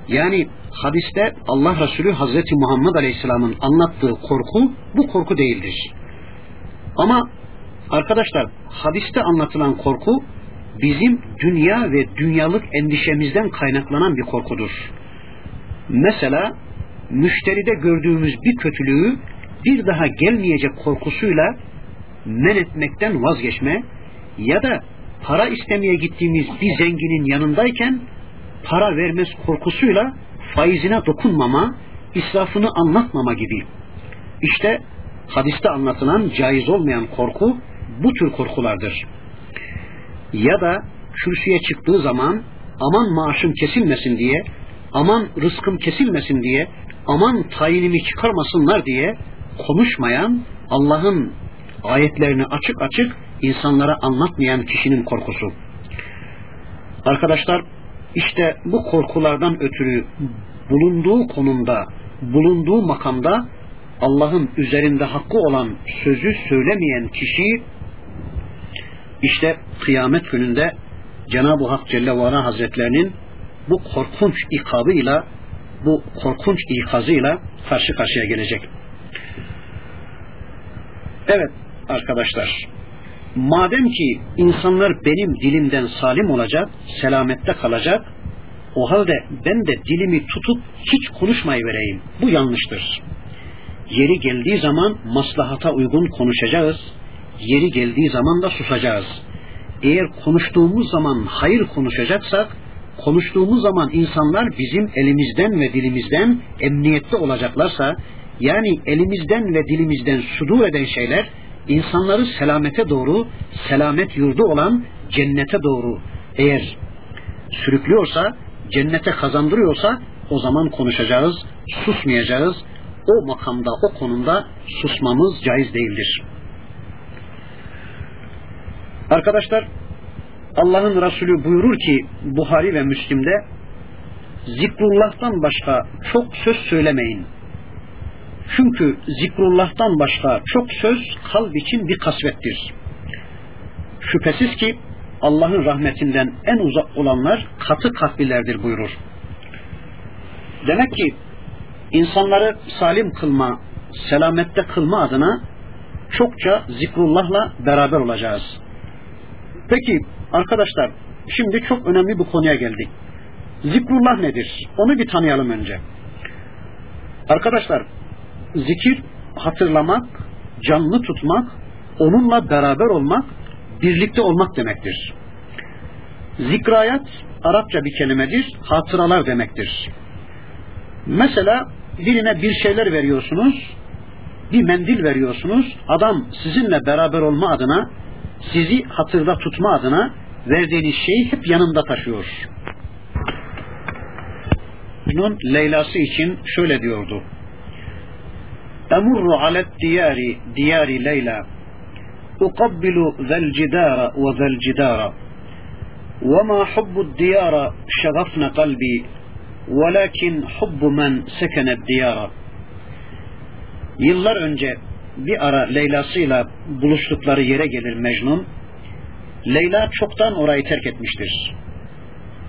Yani hadiste Allah Resulü Hazreti Muhammed Aleyhisselam'ın anlattığı korku bu korku değildir. Ama arkadaşlar hadiste anlatılan korku bizim dünya ve dünyalık endişemizden kaynaklanan bir korkudur. Mesela müşteride gördüğümüz bir kötülüğü bir daha gelmeyecek korkusuyla men etmekten vazgeçme ya da para istemeye gittiğimiz bir zenginin yanındayken para vermez korkusuyla faizine dokunmama, israfını anlatmama gibi. İşte hadiste anlatılan caiz olmayan korku bu tür korkulardır. Ya da kürsüye çıktığı zaman aman maaşım kesilmesin diye, aman rızkım kesilmesin diye, aman tayinimi çıkarmasınlar diye konuşmayan Allah'ın ayetlerini açık açık insanlara anlatmayan kişinin korkusu. Arkadaşlar işte bu korkulardan ötürü bulunduğu konumda, bulunduğu makamda Allah'ın üzerinde hakkı olan sözü söylemeyen kişi işte kıyamet gününde Cenab-ı Hak Celle ve Hazretlerinin bu korkunç ikabıyla bu korkunç ikazıyla karşı karşıya gelecek. Evet arkadaşlar madem ki insanlar benim dilimden salim olacak, selamette kalacak, o halde ben de dilimi tutup hiç konuşmayı vereyim. Bu yanlıştır. Yeri geldiği zaman maslahata uygun konuşacağız. Yeri geldiği zaman da susacağız. Eğer konuştuğumuz zaman hayır konuşacaksak, konuştuğumuz zaman insanlar bizim elimizden ve dilimizden emniyette olacaklarsa, yani elimizden ve dilimizden sudur eden şeyler insanları selamete doğru, selamet yurdu olan cennete doğru eğer sürüklüyorsa, cennete kazandırıyorsa o zaman konuşacağız, susmayacağız. O makamda, o konumda susmamız caiz değildir. Arkadaşlar Allah'ın Resulü buyurur ki Buhari ve Müslim'de zikrullah'tan başka çok söz söylemeyin. Çünkü zikrullah'tan başka çok söz kalp için bir kasvettir. Şüphesiz ki Allah'ın rahmetinden en uzak olanlar katı kalplilerdir buyurur. Demek ki insanları salim kılma, selamette kılma adına çokça zikrullahla beraber olacağız. Peki arkadaşlar şimdi çok önemli bir konuya geldik. Zikrullah nedir? Onu bir tanıyalım önce. Arkadaşlar zikir hatırlamak, canlı tutmak, onunla beraber olmak, birlikte olmak demektir. Zikrayat Arapça bir kelimedir, hatıralar demektir. Mesela birine bir şeyler veriyorsunuz, bir mendil veriyorsunuz, adam sizinle beraber olma adına, sizi hatırda tutma adına verdiğiniz şeyi hep yanında taşıyor. Bunun Leyla'sı için şöyle diyordu. أمر على الديار ديار ليلى أقبل ذا الجدار وذا الجدار وما حب الديار شغفن قلبي ولكن حب من سكن الديار Yıllar önce bir ara Leyla'sıyla buluştukları yere gelir Mecnun. Leyla çoktan orayı terk etmiştir.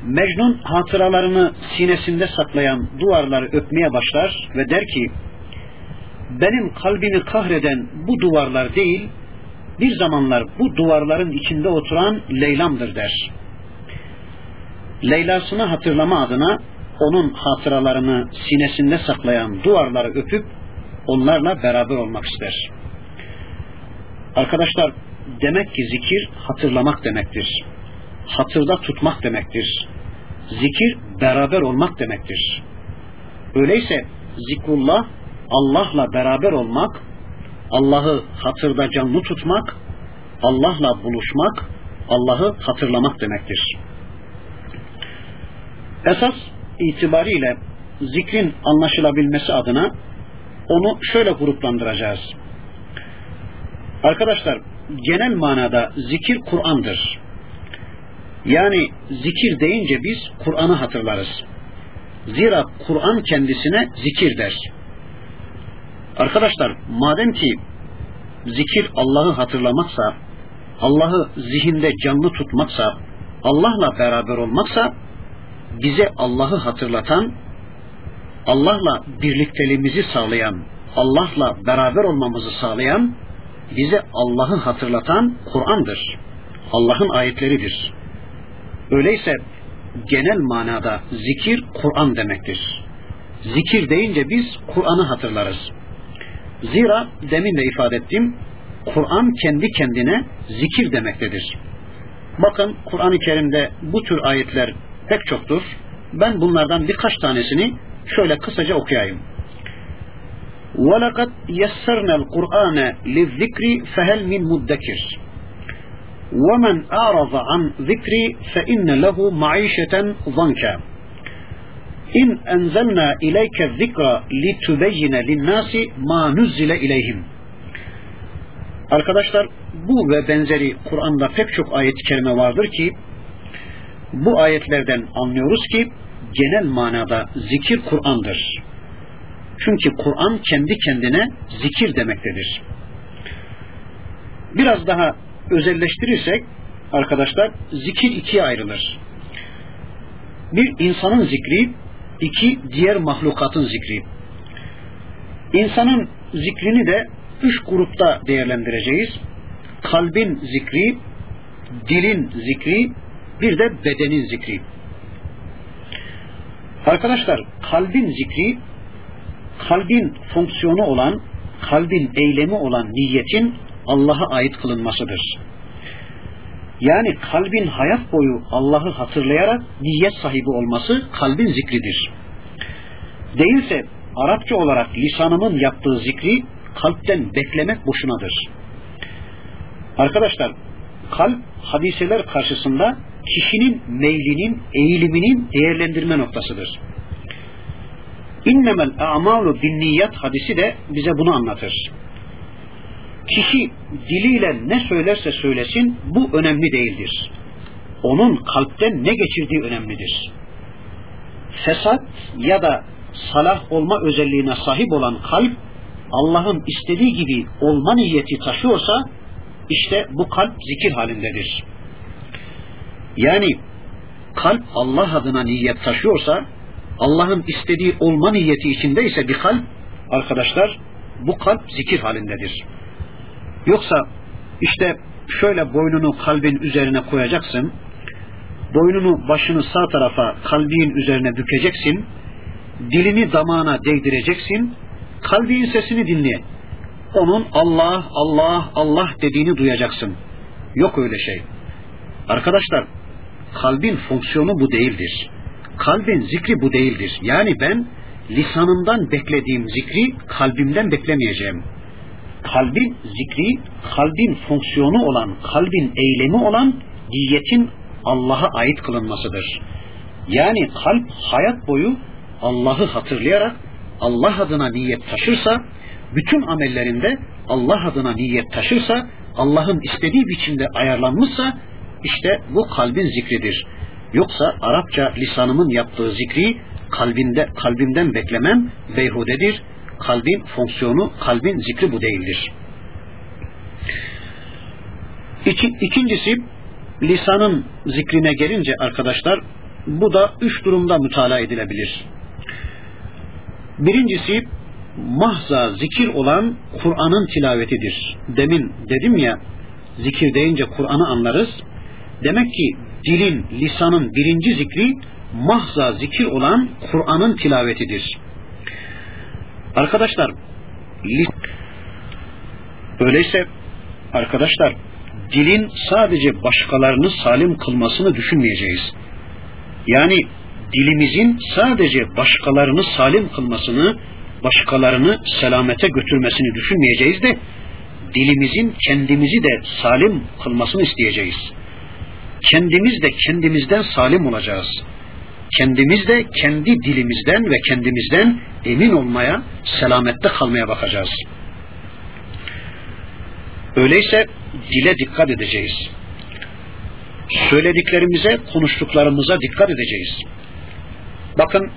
Mecnun hatıralarını sinesinde saklayan duvarları öpmeye başlar ve der ki benim kalbini kahreden bu duvarlar değil bir zamanlar bu duvarların içinde oturan Leyla'mdır der. Leyla'sını hatırlama adına onun hatıralarını sinesinde saklayan duvarları öpüp onlarla beraber olmak ister. Arkadaşlar demek ki zikir hatırlamak demektir. Hatırda tutmak demektir. Zikir beraber olmak demektir. Öyleyse zikrullah Allah'la beraber olmak, Allah'ı hatırda canlı tutmak, Allah'la buluşmak, Allah'ı hatırlamak demektir. Esas itibariyle zikrin anlaşılabilmesi adına onu şöyle gruplandıracağız. Arkadaşlar genel manada zikir Kur'an'dır. Yani zikir deyince biz Kur'an'ı hatırlarız. Zira Kur'an kendisine zikir der. Arkadaşlar madem ki zikir Allah'ı hatırlamaksa, Allah'ı zihinde canlı tutmaksa, Allah'la beraber olmaksa bize Allah'ı hatırlatan, Allah'la birlikteliğimizi sağlayan, Allah'la beraber olmamızı sağlayan, bize Allah'ı hatırlatan Kur'an'dır. Allah'ın ayetleridir. Öyleyse genel manada zikir Kur'an demektir. Zikir deyince biz Kur'an'ı hatırlarız. Zira demin de ifade ettim, Kur'an kendi kendine zikir demektedir. Bakın Kur'an-ı Kerim'de bu tür ayetler pek çoktur. Ben bunlardan birkaç tanesini şöyle kısaca okuyayım. وَلَقَدْ يَسَّرْنَا الْقُرْآنَ لِلذِّكْرِ فَهَلْ مِنْ مُدَّكِرٍ وَمَنْ أَعْرَضَ عَنْ ذِكْرِ فَإِنَّ لَهُ مَعِيشَةً ضَنْكًا İn enzelna ileyke zikra li tübeyyine linnâsi ma nuzzile ileyhim. Arkadaşlar bu ve benzeri Kur'an'da pek çok ayet-i kerime vardır ki bu ayetlerden anlıyoruz ki genel manada zikir Kur'an'dır. Çünkü Kur'an kendi kendine zikir demektedir. Biraz daha özelleştirirsek arkadaşlar zikir ikiye ayrılır. Bir insanın zikri, iki diğer mahlukatın zikri. İnsanın zikrini de üç grupta değerlendireceğiz. Kalbin zikri, dilin zikri, bir de bedenin zikri. Arkadaşlar kalbin zikri kalbin fonksiyonu olan, kalbin eylemi olan niyetin Allah'a ait kılınmasıdır. Yani kalbin hayat boyu Allah'ı hatırlayarak niyet sahibi olması kalbin zikridir. Değilse Arapça olarak lisanımın yaptığı zikri kalpten beklemek boşunadır. Arkadaşlar kalp hadiseler karşısında kişinin meylinin, eğiliminin değerlendirme noktasıdır. İnnemel a'malu bin niyet hadisi de bize bunu anlatır. Kişi diliyle ne söylerse söylesin bu önemli değildir. Onun kalpten ne geçirdiği önemlidir. Fesat ya da salah olma özelliğine sahip olan kalp Allah'ın istediği gibi olma niyeti taşıyorsa işte bu kalp zikir halindedir. Yani kalp Allah adına niyet taşıyorsa Allah'ın istediği olma niyeti içindeyse bir kalp arkadaşlar bu kalp zikir halindedir. Yoksa işte şöyle boynunu kalbin üzerine koyacaksın. Boynunu başını sağ tarafa kalbin üzerine bükeceksin. Dilini damağına değdireceksin. Kalbin sesini dinle. Onun Allah, Allah, Allah dediğini duyacaksın. Yok öyle şey. Arkadaşlar kalbin fonksiyonu bu değildir. Kalbin zikri bu değildir. Yani ben lisanımdan beklediğim zikri kalbimden beklemeyeceğim. Kalbin zikri, kalbin fonksiyonu olan, kalbin eylemi olan niyetin Allah'a ait kılınmasıdır. Yani kalp hayat boyu Allah'ı hatırlayarak Allah adına niyet taşırsa, bütün amellerinde Allah adına niyet taşırsa, Allah'ın istediği biçimde ayarlanmışsa işte bu kalbin zikridir. Yoksa Arapça lisanımın yaptığı zikri kalbinde kalbimden beklemem beyhudedir. Kalbin fonksiyonu, kalbin zikri bu değildir. İki, ikincisi lisanın zikrine gelince arkadaşlar bu da üç durumda mütalaa edilebilir. Birincisi mahza zikir olan Kur'an'ın tilavetidir. Demin dedim ya zikir deyince Kur'an'ı anlarız. Demek ki dilin, lisanın birinci zikri mahza zikir olan Kur'an'ın tilavetidir. Arkadaşlar öyleyse arkadaşlar dilin sadece başkalarını salim kılmasını düşünmeyeceğiz. Yani dilimizin sadece başkalarını salim kılmasını, başkalarını selamete götürmesini düşünmeyeceğiz de dilimizin kendimizi de salim kılmasını isteyeceğiz. Kendimiz de kendimizden salim olacağız. Kendimiz de kendi dilimizden ve kendimizden emin olmaya, selamette kalmaya bakacağız. Öyleyse dile dikkat edeceğiz. Söylediklerimize, konuştuklarımıza dikkat edeceğiz. Bakın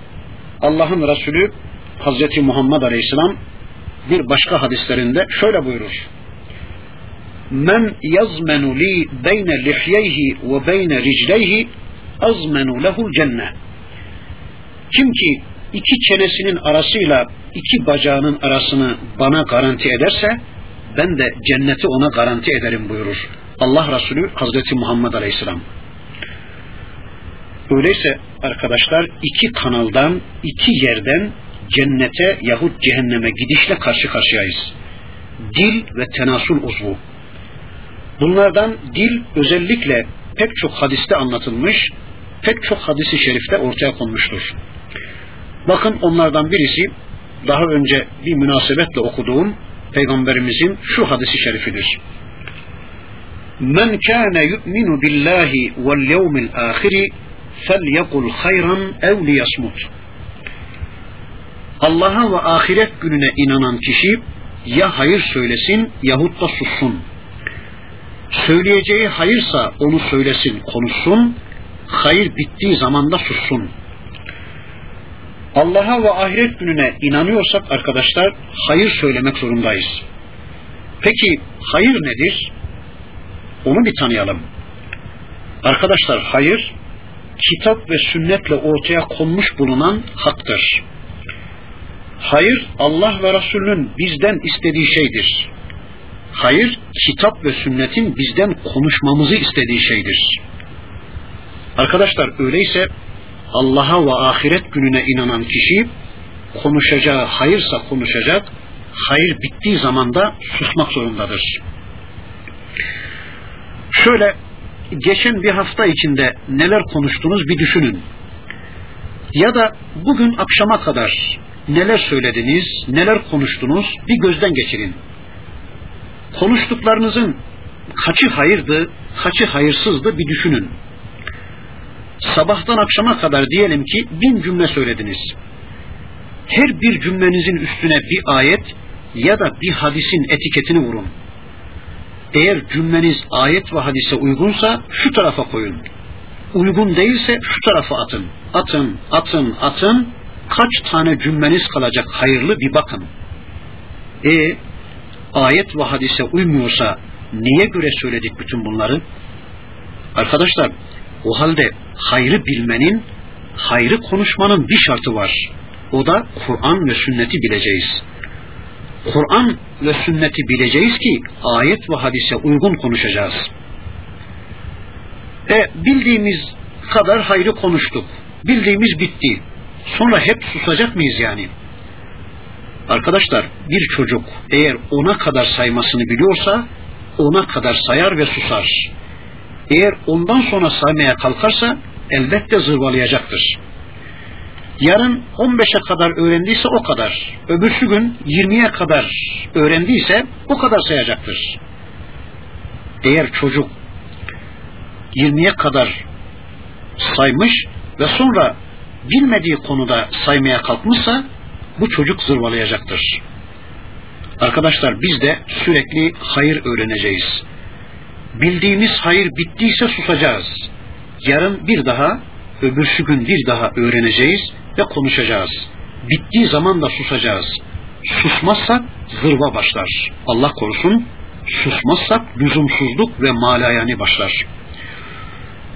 Allah'ın Resulü Hazreti Muhammed Aleyhisselam bir başka hadislerinde şöyle buyurur. Men yazmenu li beyne lihyeyhi ve beyne ricleyhi azmenu lehul cenne. Kim ki iki çenesinin arasıyla iki bacağının arasını bana garanti ederse ben de cenneti ona garanti ederim buyurur. Allah Resulü Hazreti Muhammed Aleyhisselam. Öyleyse arkadaşlar iki kanaldan, iki yerden cennete yahut cehenneme gidişle karşı karşıyayız. Dil ve tenasul uzvu. Bunlardan dil özellikle pek çok hadiste anlatılmış, pek çok hadisi şerifte ortaya konmuştur. Bakın onlardan birisi daha önce bir münasebetle okuduğum Peygamberimizin şu hadisi şerifidir. Men kâne yu'minu billahi vel yevmil âhiri felyekul hayran ev liyasmut. Allah'a ve ahiret gününe inanan kişi ya hayır söylesin yahut da sussun. Söyleyeceği hayırsa onu söylesin, konuşsun. Hayır bittiği zaman da sussun. Allah'a ve ahiret gününe inanıyorsak arkadaşlar hayır söylemek zorundayız. Peki hayır nedir? Onu bir tanıyalım. Arkadaşlar hayır kitap ve sünnetle ortaya konmuş bulunan haktır. Hayır Allah ve Resulünün bizden istediği şeydir. Hayır kitap ve sünnetin bizden konuşmamızı istediği şeydir. Arkadaşlar öyleyse Allah'a ve ahiret gününe inanan kişi konuşacağı hayırsa konuşacak, hayır bittiği zaman da susmak zorundadır. Şöyle geçen bir hafta içinde neler konuştunuz bir düşünün. Ya da bugün akşama kadar neler söylediniz, neler konuştunuz bir gözden geçirin. Konuştuklarınızın kaçı hayırdı, kaçı hayırsızdı bir düşünün. Sabahtan akşama kadar diyelim ki bin cümle söylediniz. Her bir cümlenizin üstüne bir ayet ya da bir hadisin etiketini vurun. Eğer cümleniz ayet ve hadise uygunsa şu tarafa koyun. Uygun değilse şu tarafa atın. Atın, atın, atın. Kaç tane cümleniz kalacak hayırlı bir bakın. E ayet ve hadise uymuyorsa niye göre söyledik bütün bunları? Arkadaşlar o halde hayrı bilmenin, hayrı konuşmanın bir şartı var. O da Kur'an ve sünneti bileceğiz. Kur'an ve sünneti bileceğiz ki ayet ve hadise uygun konuşacağız. E bildiğimiz kadar hayrı konuştuk. Bildiğimiz bitti. Sonra hep susacak mıyız yani? Arkadaşlar bir çocuk eğer ona kadar saymasını biliyorsa ona kadar sayar ve susar. Eğer ondan sonra saymaya kalkarsa elbette zırvalayacaktır. Yarın 15'e kadar öğrendiyse o kadar. Öbürsü gün 20'ye kadar öğrendiyse o kadar sayacaktır. Eğer çocuk 20'ye kadar saymış ve sonra bilmediği konuda saymaya kalkmışsa bu çocuk zırvalayacaktır. Arkadaşlar biz de sürekli hayır öğreneceğiz. Bildiğimiz hayır bittiyse susacağız. Yarın bir daha, öbürsü gün bir daha öğreneceğiz ve konuşacağız. Bittiği zaman da susacağız. Susmazsak zırva başlar. Allah korusun susmazsak lüzumsuzluk ve malayani başlar.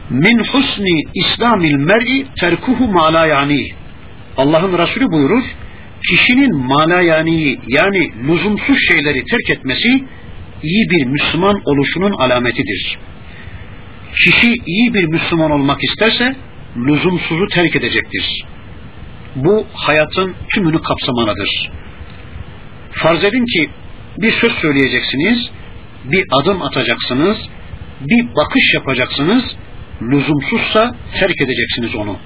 Min husni İslamil mer'i terkuhu malayani. Allah'ın Resulü buyurur, kişinin malayani yani lüzumsuz şeyleri terk etmesi iyi bir Müslüman oluşunun alametidir. Kişi iyi bir Müslüman olmak isterse lüzumsuzu terk edecektir. Bu hayatın tümünü kapsamalıdır. Farz edin ki bir söz söyleyeceksiniz, bir adım atacaksınız, bir bakış yapacaksınız, lüzumsuzsa terk edeceksiniz onu.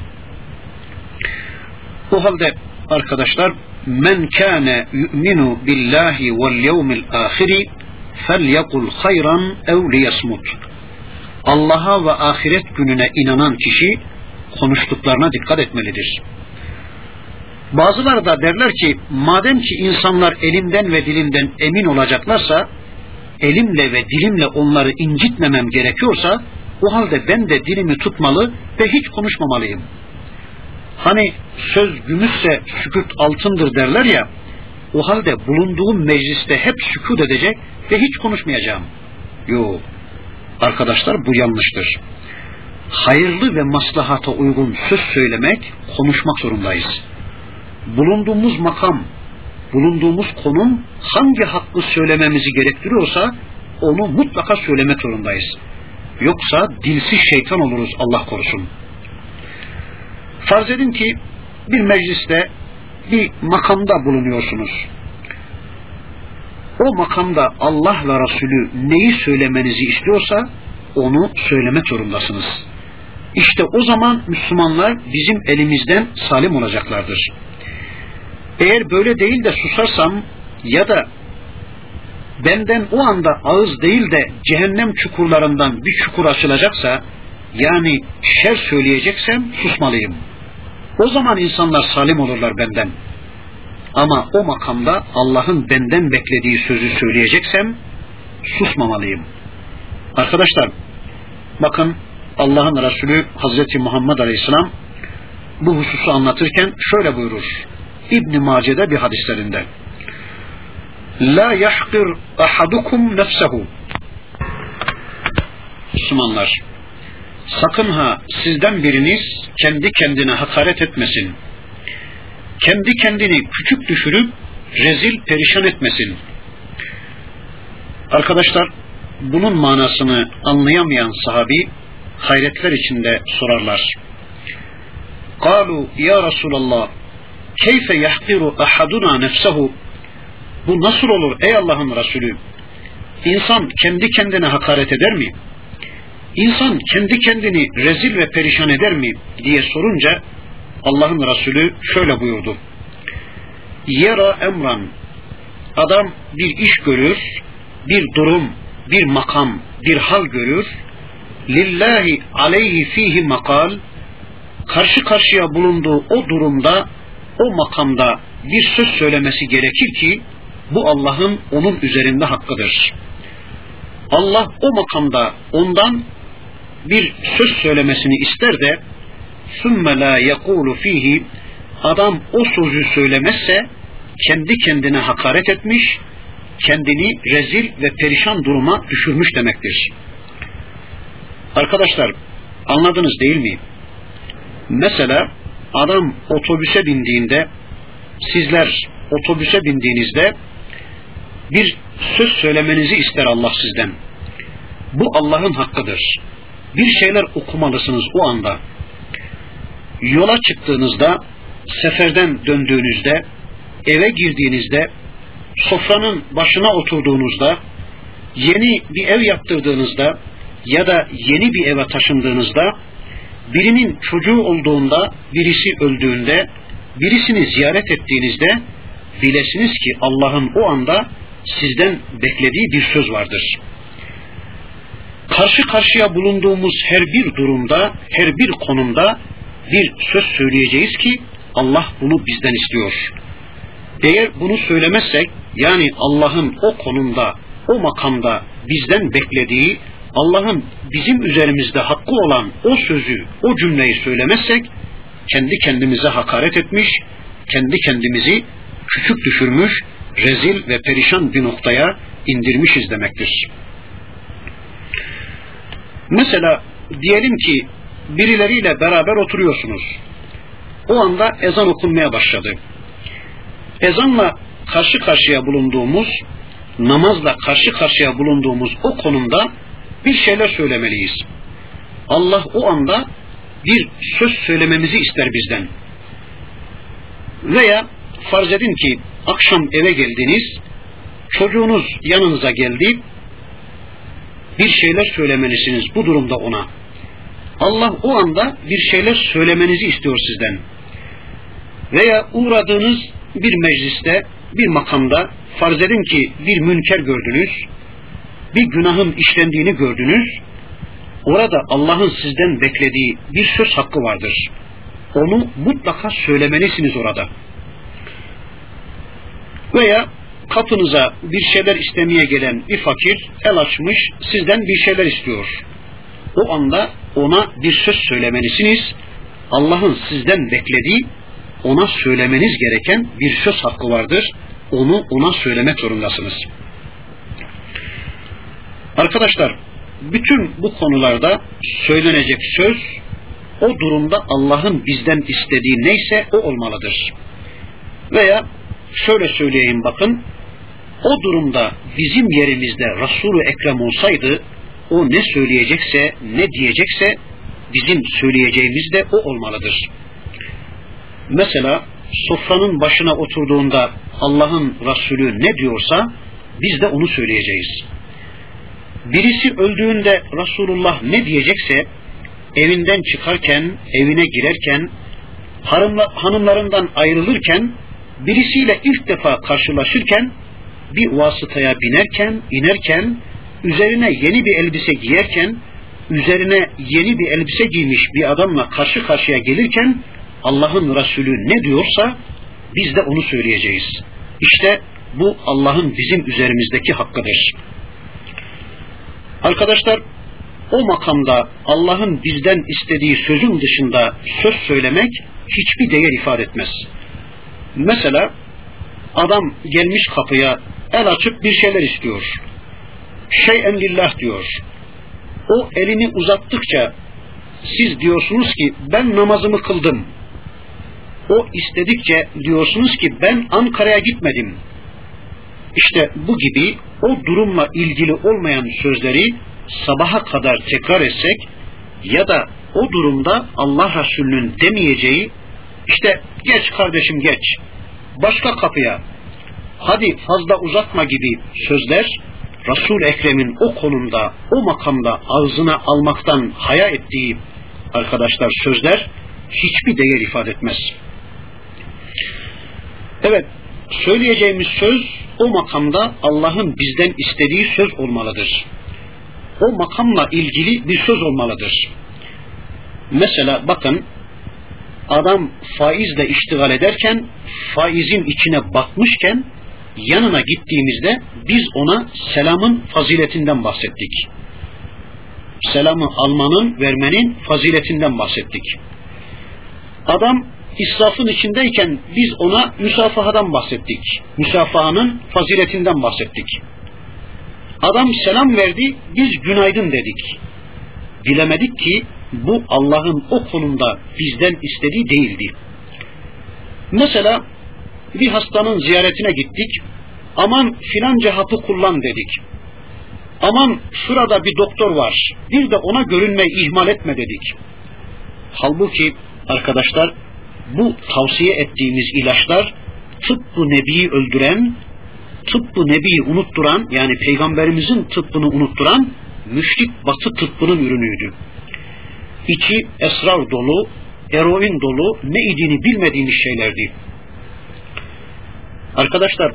O halde arkadaşlar men kâne yu'minu billahi vel yevmil ahiri felyekul hayran ev liyasmut. Allah'a ve ahiret gününe inanan kişi konuştuklarına dikkat etmelidir. Bazıları da derler ki madem ki insanlar elimden ve dilimden emin olacaklarsa elimle ve dilimle onları incitmemem gerekiyorsa o halde ben de dilimi tutmalı ve hiç konuşmamalıyım. Hani söz gümüşse sükut altındır derler ya o halde bulunduğum mecliste hep sükut edecek ve hiç konuşmayacağım. Yok. Arkadaşlar bu yanlıştır. Hayırlı ve maslahata uygun söz söylemek, konuşmak zorundayız bulunduğumuz makam, bulunduğumuz konum hangi hakkı söylememizi gerektiriyorsa onu mutlaka söylemek zorundayız. Yoksa dilsiz şeytan oluruz Allah korusun. Farz edin ki bir mecliste bir makamda bulunuyorsunuz. O makamda Allah ve Resulü neyi söylemenizi istiyorsa onu söylemek zorundasınız. İşte o zaman Müslümanlar bizim elimizden salim olacaklardır. Eğer böyle değil de susarsam ya da benden o anda ağız değil de cehennem çukurlarından bir çukur açılacaksa yani şer söyleyeceksem susmalıyım. O zaman insanlar salim olurlar benden. Ama o makamda Allah'ın benden beklediği sözü söyleyeceksem susmamalıyım. Arkadaşlar bakın Allah'ın Resulü Hazreti Muhammed Aleyhisselam bu hususu anlatırken şöyle buyurur. İbn Mace'de bir hadislerinde. La yahqir ahadukum nefsehu. Müslümanlar, sakın ha sizden biriniz kendi kendine hakaret etmesin Kendi kendini küçük düşürüp rezil perişan etmesin. Arkadaşlar, bunun manasını anlayamayan sahabi hayretler içinde sorarlar. قالوا ya Resulallah keyfe yahkiru ahaduna nefsehu bu nasıl olur ey Allah'ın Resulü İnsan kendi kendine hakaret eder mi? İnsan kendi kendini rezil ve perişan eder mi? diye sorunca Allah'ın Resulü şöyle buyurdu. Yera emran adam bir iş görür, bir durum, bir makam, bir hal görür. Lillahi aleyhi fihi makal karşı karşıya bulunduğu o durumda o makamda bir söz söylemesi gerekir ki bu Allah'ın onun üzerinde hakkıdır. Allah o makamda ondan bir söz söylemesini ister de ثُمَّ لَا يَقُولُ fihi adam o sözü söylemezse kendi kendine hakaret etmiş, kendini rezil ve perişan duruma düşürmüş demektir. Arkadaşlar anladınız değil mi? Mesela adam otobüse bindiğinde sizler otobüse bindiğinizde bir söz söylemenizi ister Allah sizden. Bu Allah'ın hakkıdır. Bir şeyler okumalısınız o anda. Yola çıktığınızda, seferden döndüğünüzde, eve girdiğinizde, sofranın başına oturduğunuzda, yeni bir ev yaptırdığınızda ya da yeni bir eve taşındığınızda birinin çocuğu olduğunda, birisi öldüğünde, birisini ziyaret ettiğinizde bilesiniz ki Allah'ın o anda sizden beklediği bir söz vardır. Karşı karşıya bulunduğumuz her bir durumda, her bir konumda bir söz söyleyeceğiz ki Allah bunu bizden istiyor. Eğer bunu söylemezsek, yani Allah'ın o konumda, o makamda bizden beklediği, Allah'ın bizim üzerimizde hakkı olan o sözü, o cümleyi söylemezsek kendi kendimize hakaret etmiş, kendi kendimizi küçük düşürmüş, rezil ve perişan bir noktaya indirmişiz demektir. Mesela diyelim ki birileriyle beraber oturuyorsunuz. O anda ezan okunmaya başladı. Ezanla karşı karşıya bulunduğumuz, namazla karşı karşıya bulunduğumuz o konumda bir şeyler söylemeliyiz. Allah o anda bir söz söylememizi ister bizden. Veya farz edin ki akşam eve geldiniz, çocuğunuz yanınıza geldi, bir şeyler söylemelisiniz bu durumda ona. Allah o anda bir şeyler söylemenizi istiyor sizden. Veya uğradığınız bir mecliste, bir makamda farz edin ki bir münker gördünüz, bir günahın işlendiğini gördünüz, orada Allah'ın sizden beklediği bir söz hakkı vardır. Onu mutlaka söylemelisiniz orada. Veya kapınıza bir şeyler istemeye gelen bir fakir el açmış sizden bir şeyler istiyor. O anda ona bir söz söylemelisiniz. Allah'ın sizden beklediği ona söylemeniz gereken bir söz hakkı vardır. Onu ona söylemek zorundasınız. Arkadaşlar bütün bu konularda söylenecek söz o durumda Allah'ın bizden istediği neyse o olmalıdır. Veya şöyle söyleyeyim bakın o durumda bizim yerimizde Resul-i Ekrem olsaydı o ne söyleyecekse ne diyecekse bizim söyleyeceğimiz de o olmalıdır. Mesela sofranın başına oturduğunda Allah'ın Resulü ne diyorsa biz de onu söyleyeceğiz. Birisi öldüğünde Resulullah ne diyecekse evinden çıkarken, evine girerken, hanımla, hanımlarından ayrılırken, birisiyle ilk defa karşılaşırken, bir vasıtaya binerken, inerken, üzerine yeni bir elbise giyerken, üzerine yeni bir elbise giymiş bir adamla karşı karşıya gelirken, Allah'ın Resulü ne diyorsa biz de onu söyleyeceğiz. İşte bu Allah'ın bizim üzerimizdeki hakkıdır. Arkadaşlar o makamda Allah'ın bizden istediği sözün dışında söz söylemek hiçbir değer ifade etmez. Mesela adam gelmiş kapıya el açıp bir şeyler istiyor. Şeyen lillah diyor. O elini uzattıkça siz diyorsunuz ki ben namazımı kıldım. O istedikçe diyorsunuz ki ben Ankara'ya gitmedim. İşte bu gibi o durumla ilgili olmayan sözleri sabaha kadar tekrar etsek ya da o durumda Allah Resulü'nün demeyeceği işte geç kardeşim geç başka kapıya hadi fazla uzatma gibi sözler Resul Ekrem'in o konumda o makamda ağzına almaktan haya ettiği arkadaşlar sözler hiçbir değer ifade etmez. Evet söyleyeceğimiz söz o makamda Allah'ın bizden istediği söz olmalıdır. O makamla ilgili bir söz olmalıdır. Mesela bakın adam faizle iştigal ederken faizin içine batmışken yanına gittiğimizde biz ona selamın faziletinden bahsettik. Selamı almanın, vermenin faziletinden bahsettik. Adam israfın içindeyken biz ona müsafahadan bahsettik. Müsafahanın faziletinden bahsettik. Adam selam verdi, biz günaydın dedik. Bilemedik ki bu Allah'ın o konumda bizden istediği değildi. Mesela bir hastanın ziyaretine gittik. Aman filanca hapı kullan dedik. Aman şurada bir doktor var. Bir de ona görünmeyi ihmal etme dedik. Halbuki arkadaşlar bu tavsiye ettiğimiz ilaçlar tıbbı nebiyi öldüren, tıbbı nebiyi unutturan yani peygamberimizin tıbbını unutturan müşrik batı tıbbının ürünüydü. İçi esrar dolu, eroin dolu, ne idiğini bilmediğimiz şeylerdi. Arkadaşlar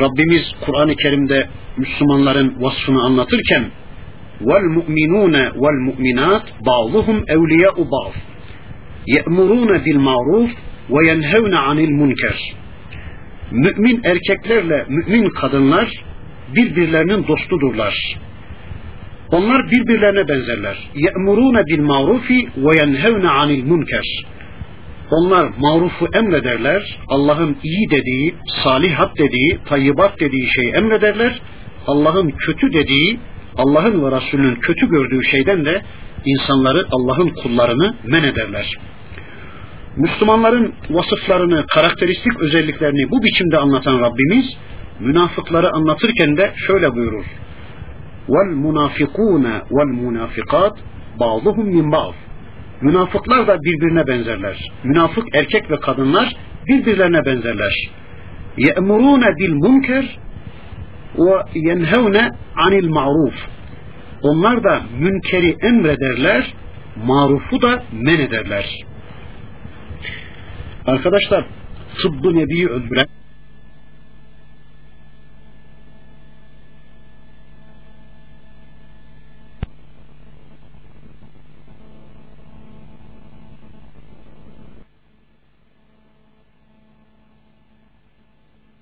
Rabbimiz Kur'an-ı Kerim'de Müslümanların vasfını anlatırken ba'duhum evliya'u ba'd ye'murune bil ma'ruf ve yenhevne anil münker mümin erkeklerle mümin kadınlar birbirlerinin dostudurlar. Onlar birbirlerine benzerler. Ma'rufi ve yenhevne anil münker. Onlar marufu emrederler. Allah'ın iyi dediği, salihat dediği, tayyibat dediği şeyi emrederler. Allah'ın kötü dediği, Allah'ın ve Resulünün kötü gördüğü şeyden de insanları, Allah'ın kullarını men ederler. Müslümanların vasıflarını, karakteristik özelliklerini bu biçimde anlatan Rabbimiz, münafıkları anlatırken de şöyle buyurur. وَالْمُنَافِقُونَ وَالْمُنَافِقَاتِ بَعْضُهُمْ مِنْ بَعْضٍ Münafıklar da birbirine benzerler. Münafık erkek ve kadınlar birbirlerine benzerler. يَأْمُرُونَ بِالْمُنْكَرِ وَيَنْهَوْنَ عَنِ الْمَعْرُوفِ Onlar da münkeri emrederler, marufu da men ederler. Arkadaşlar, tıbbı nebiyi öldüren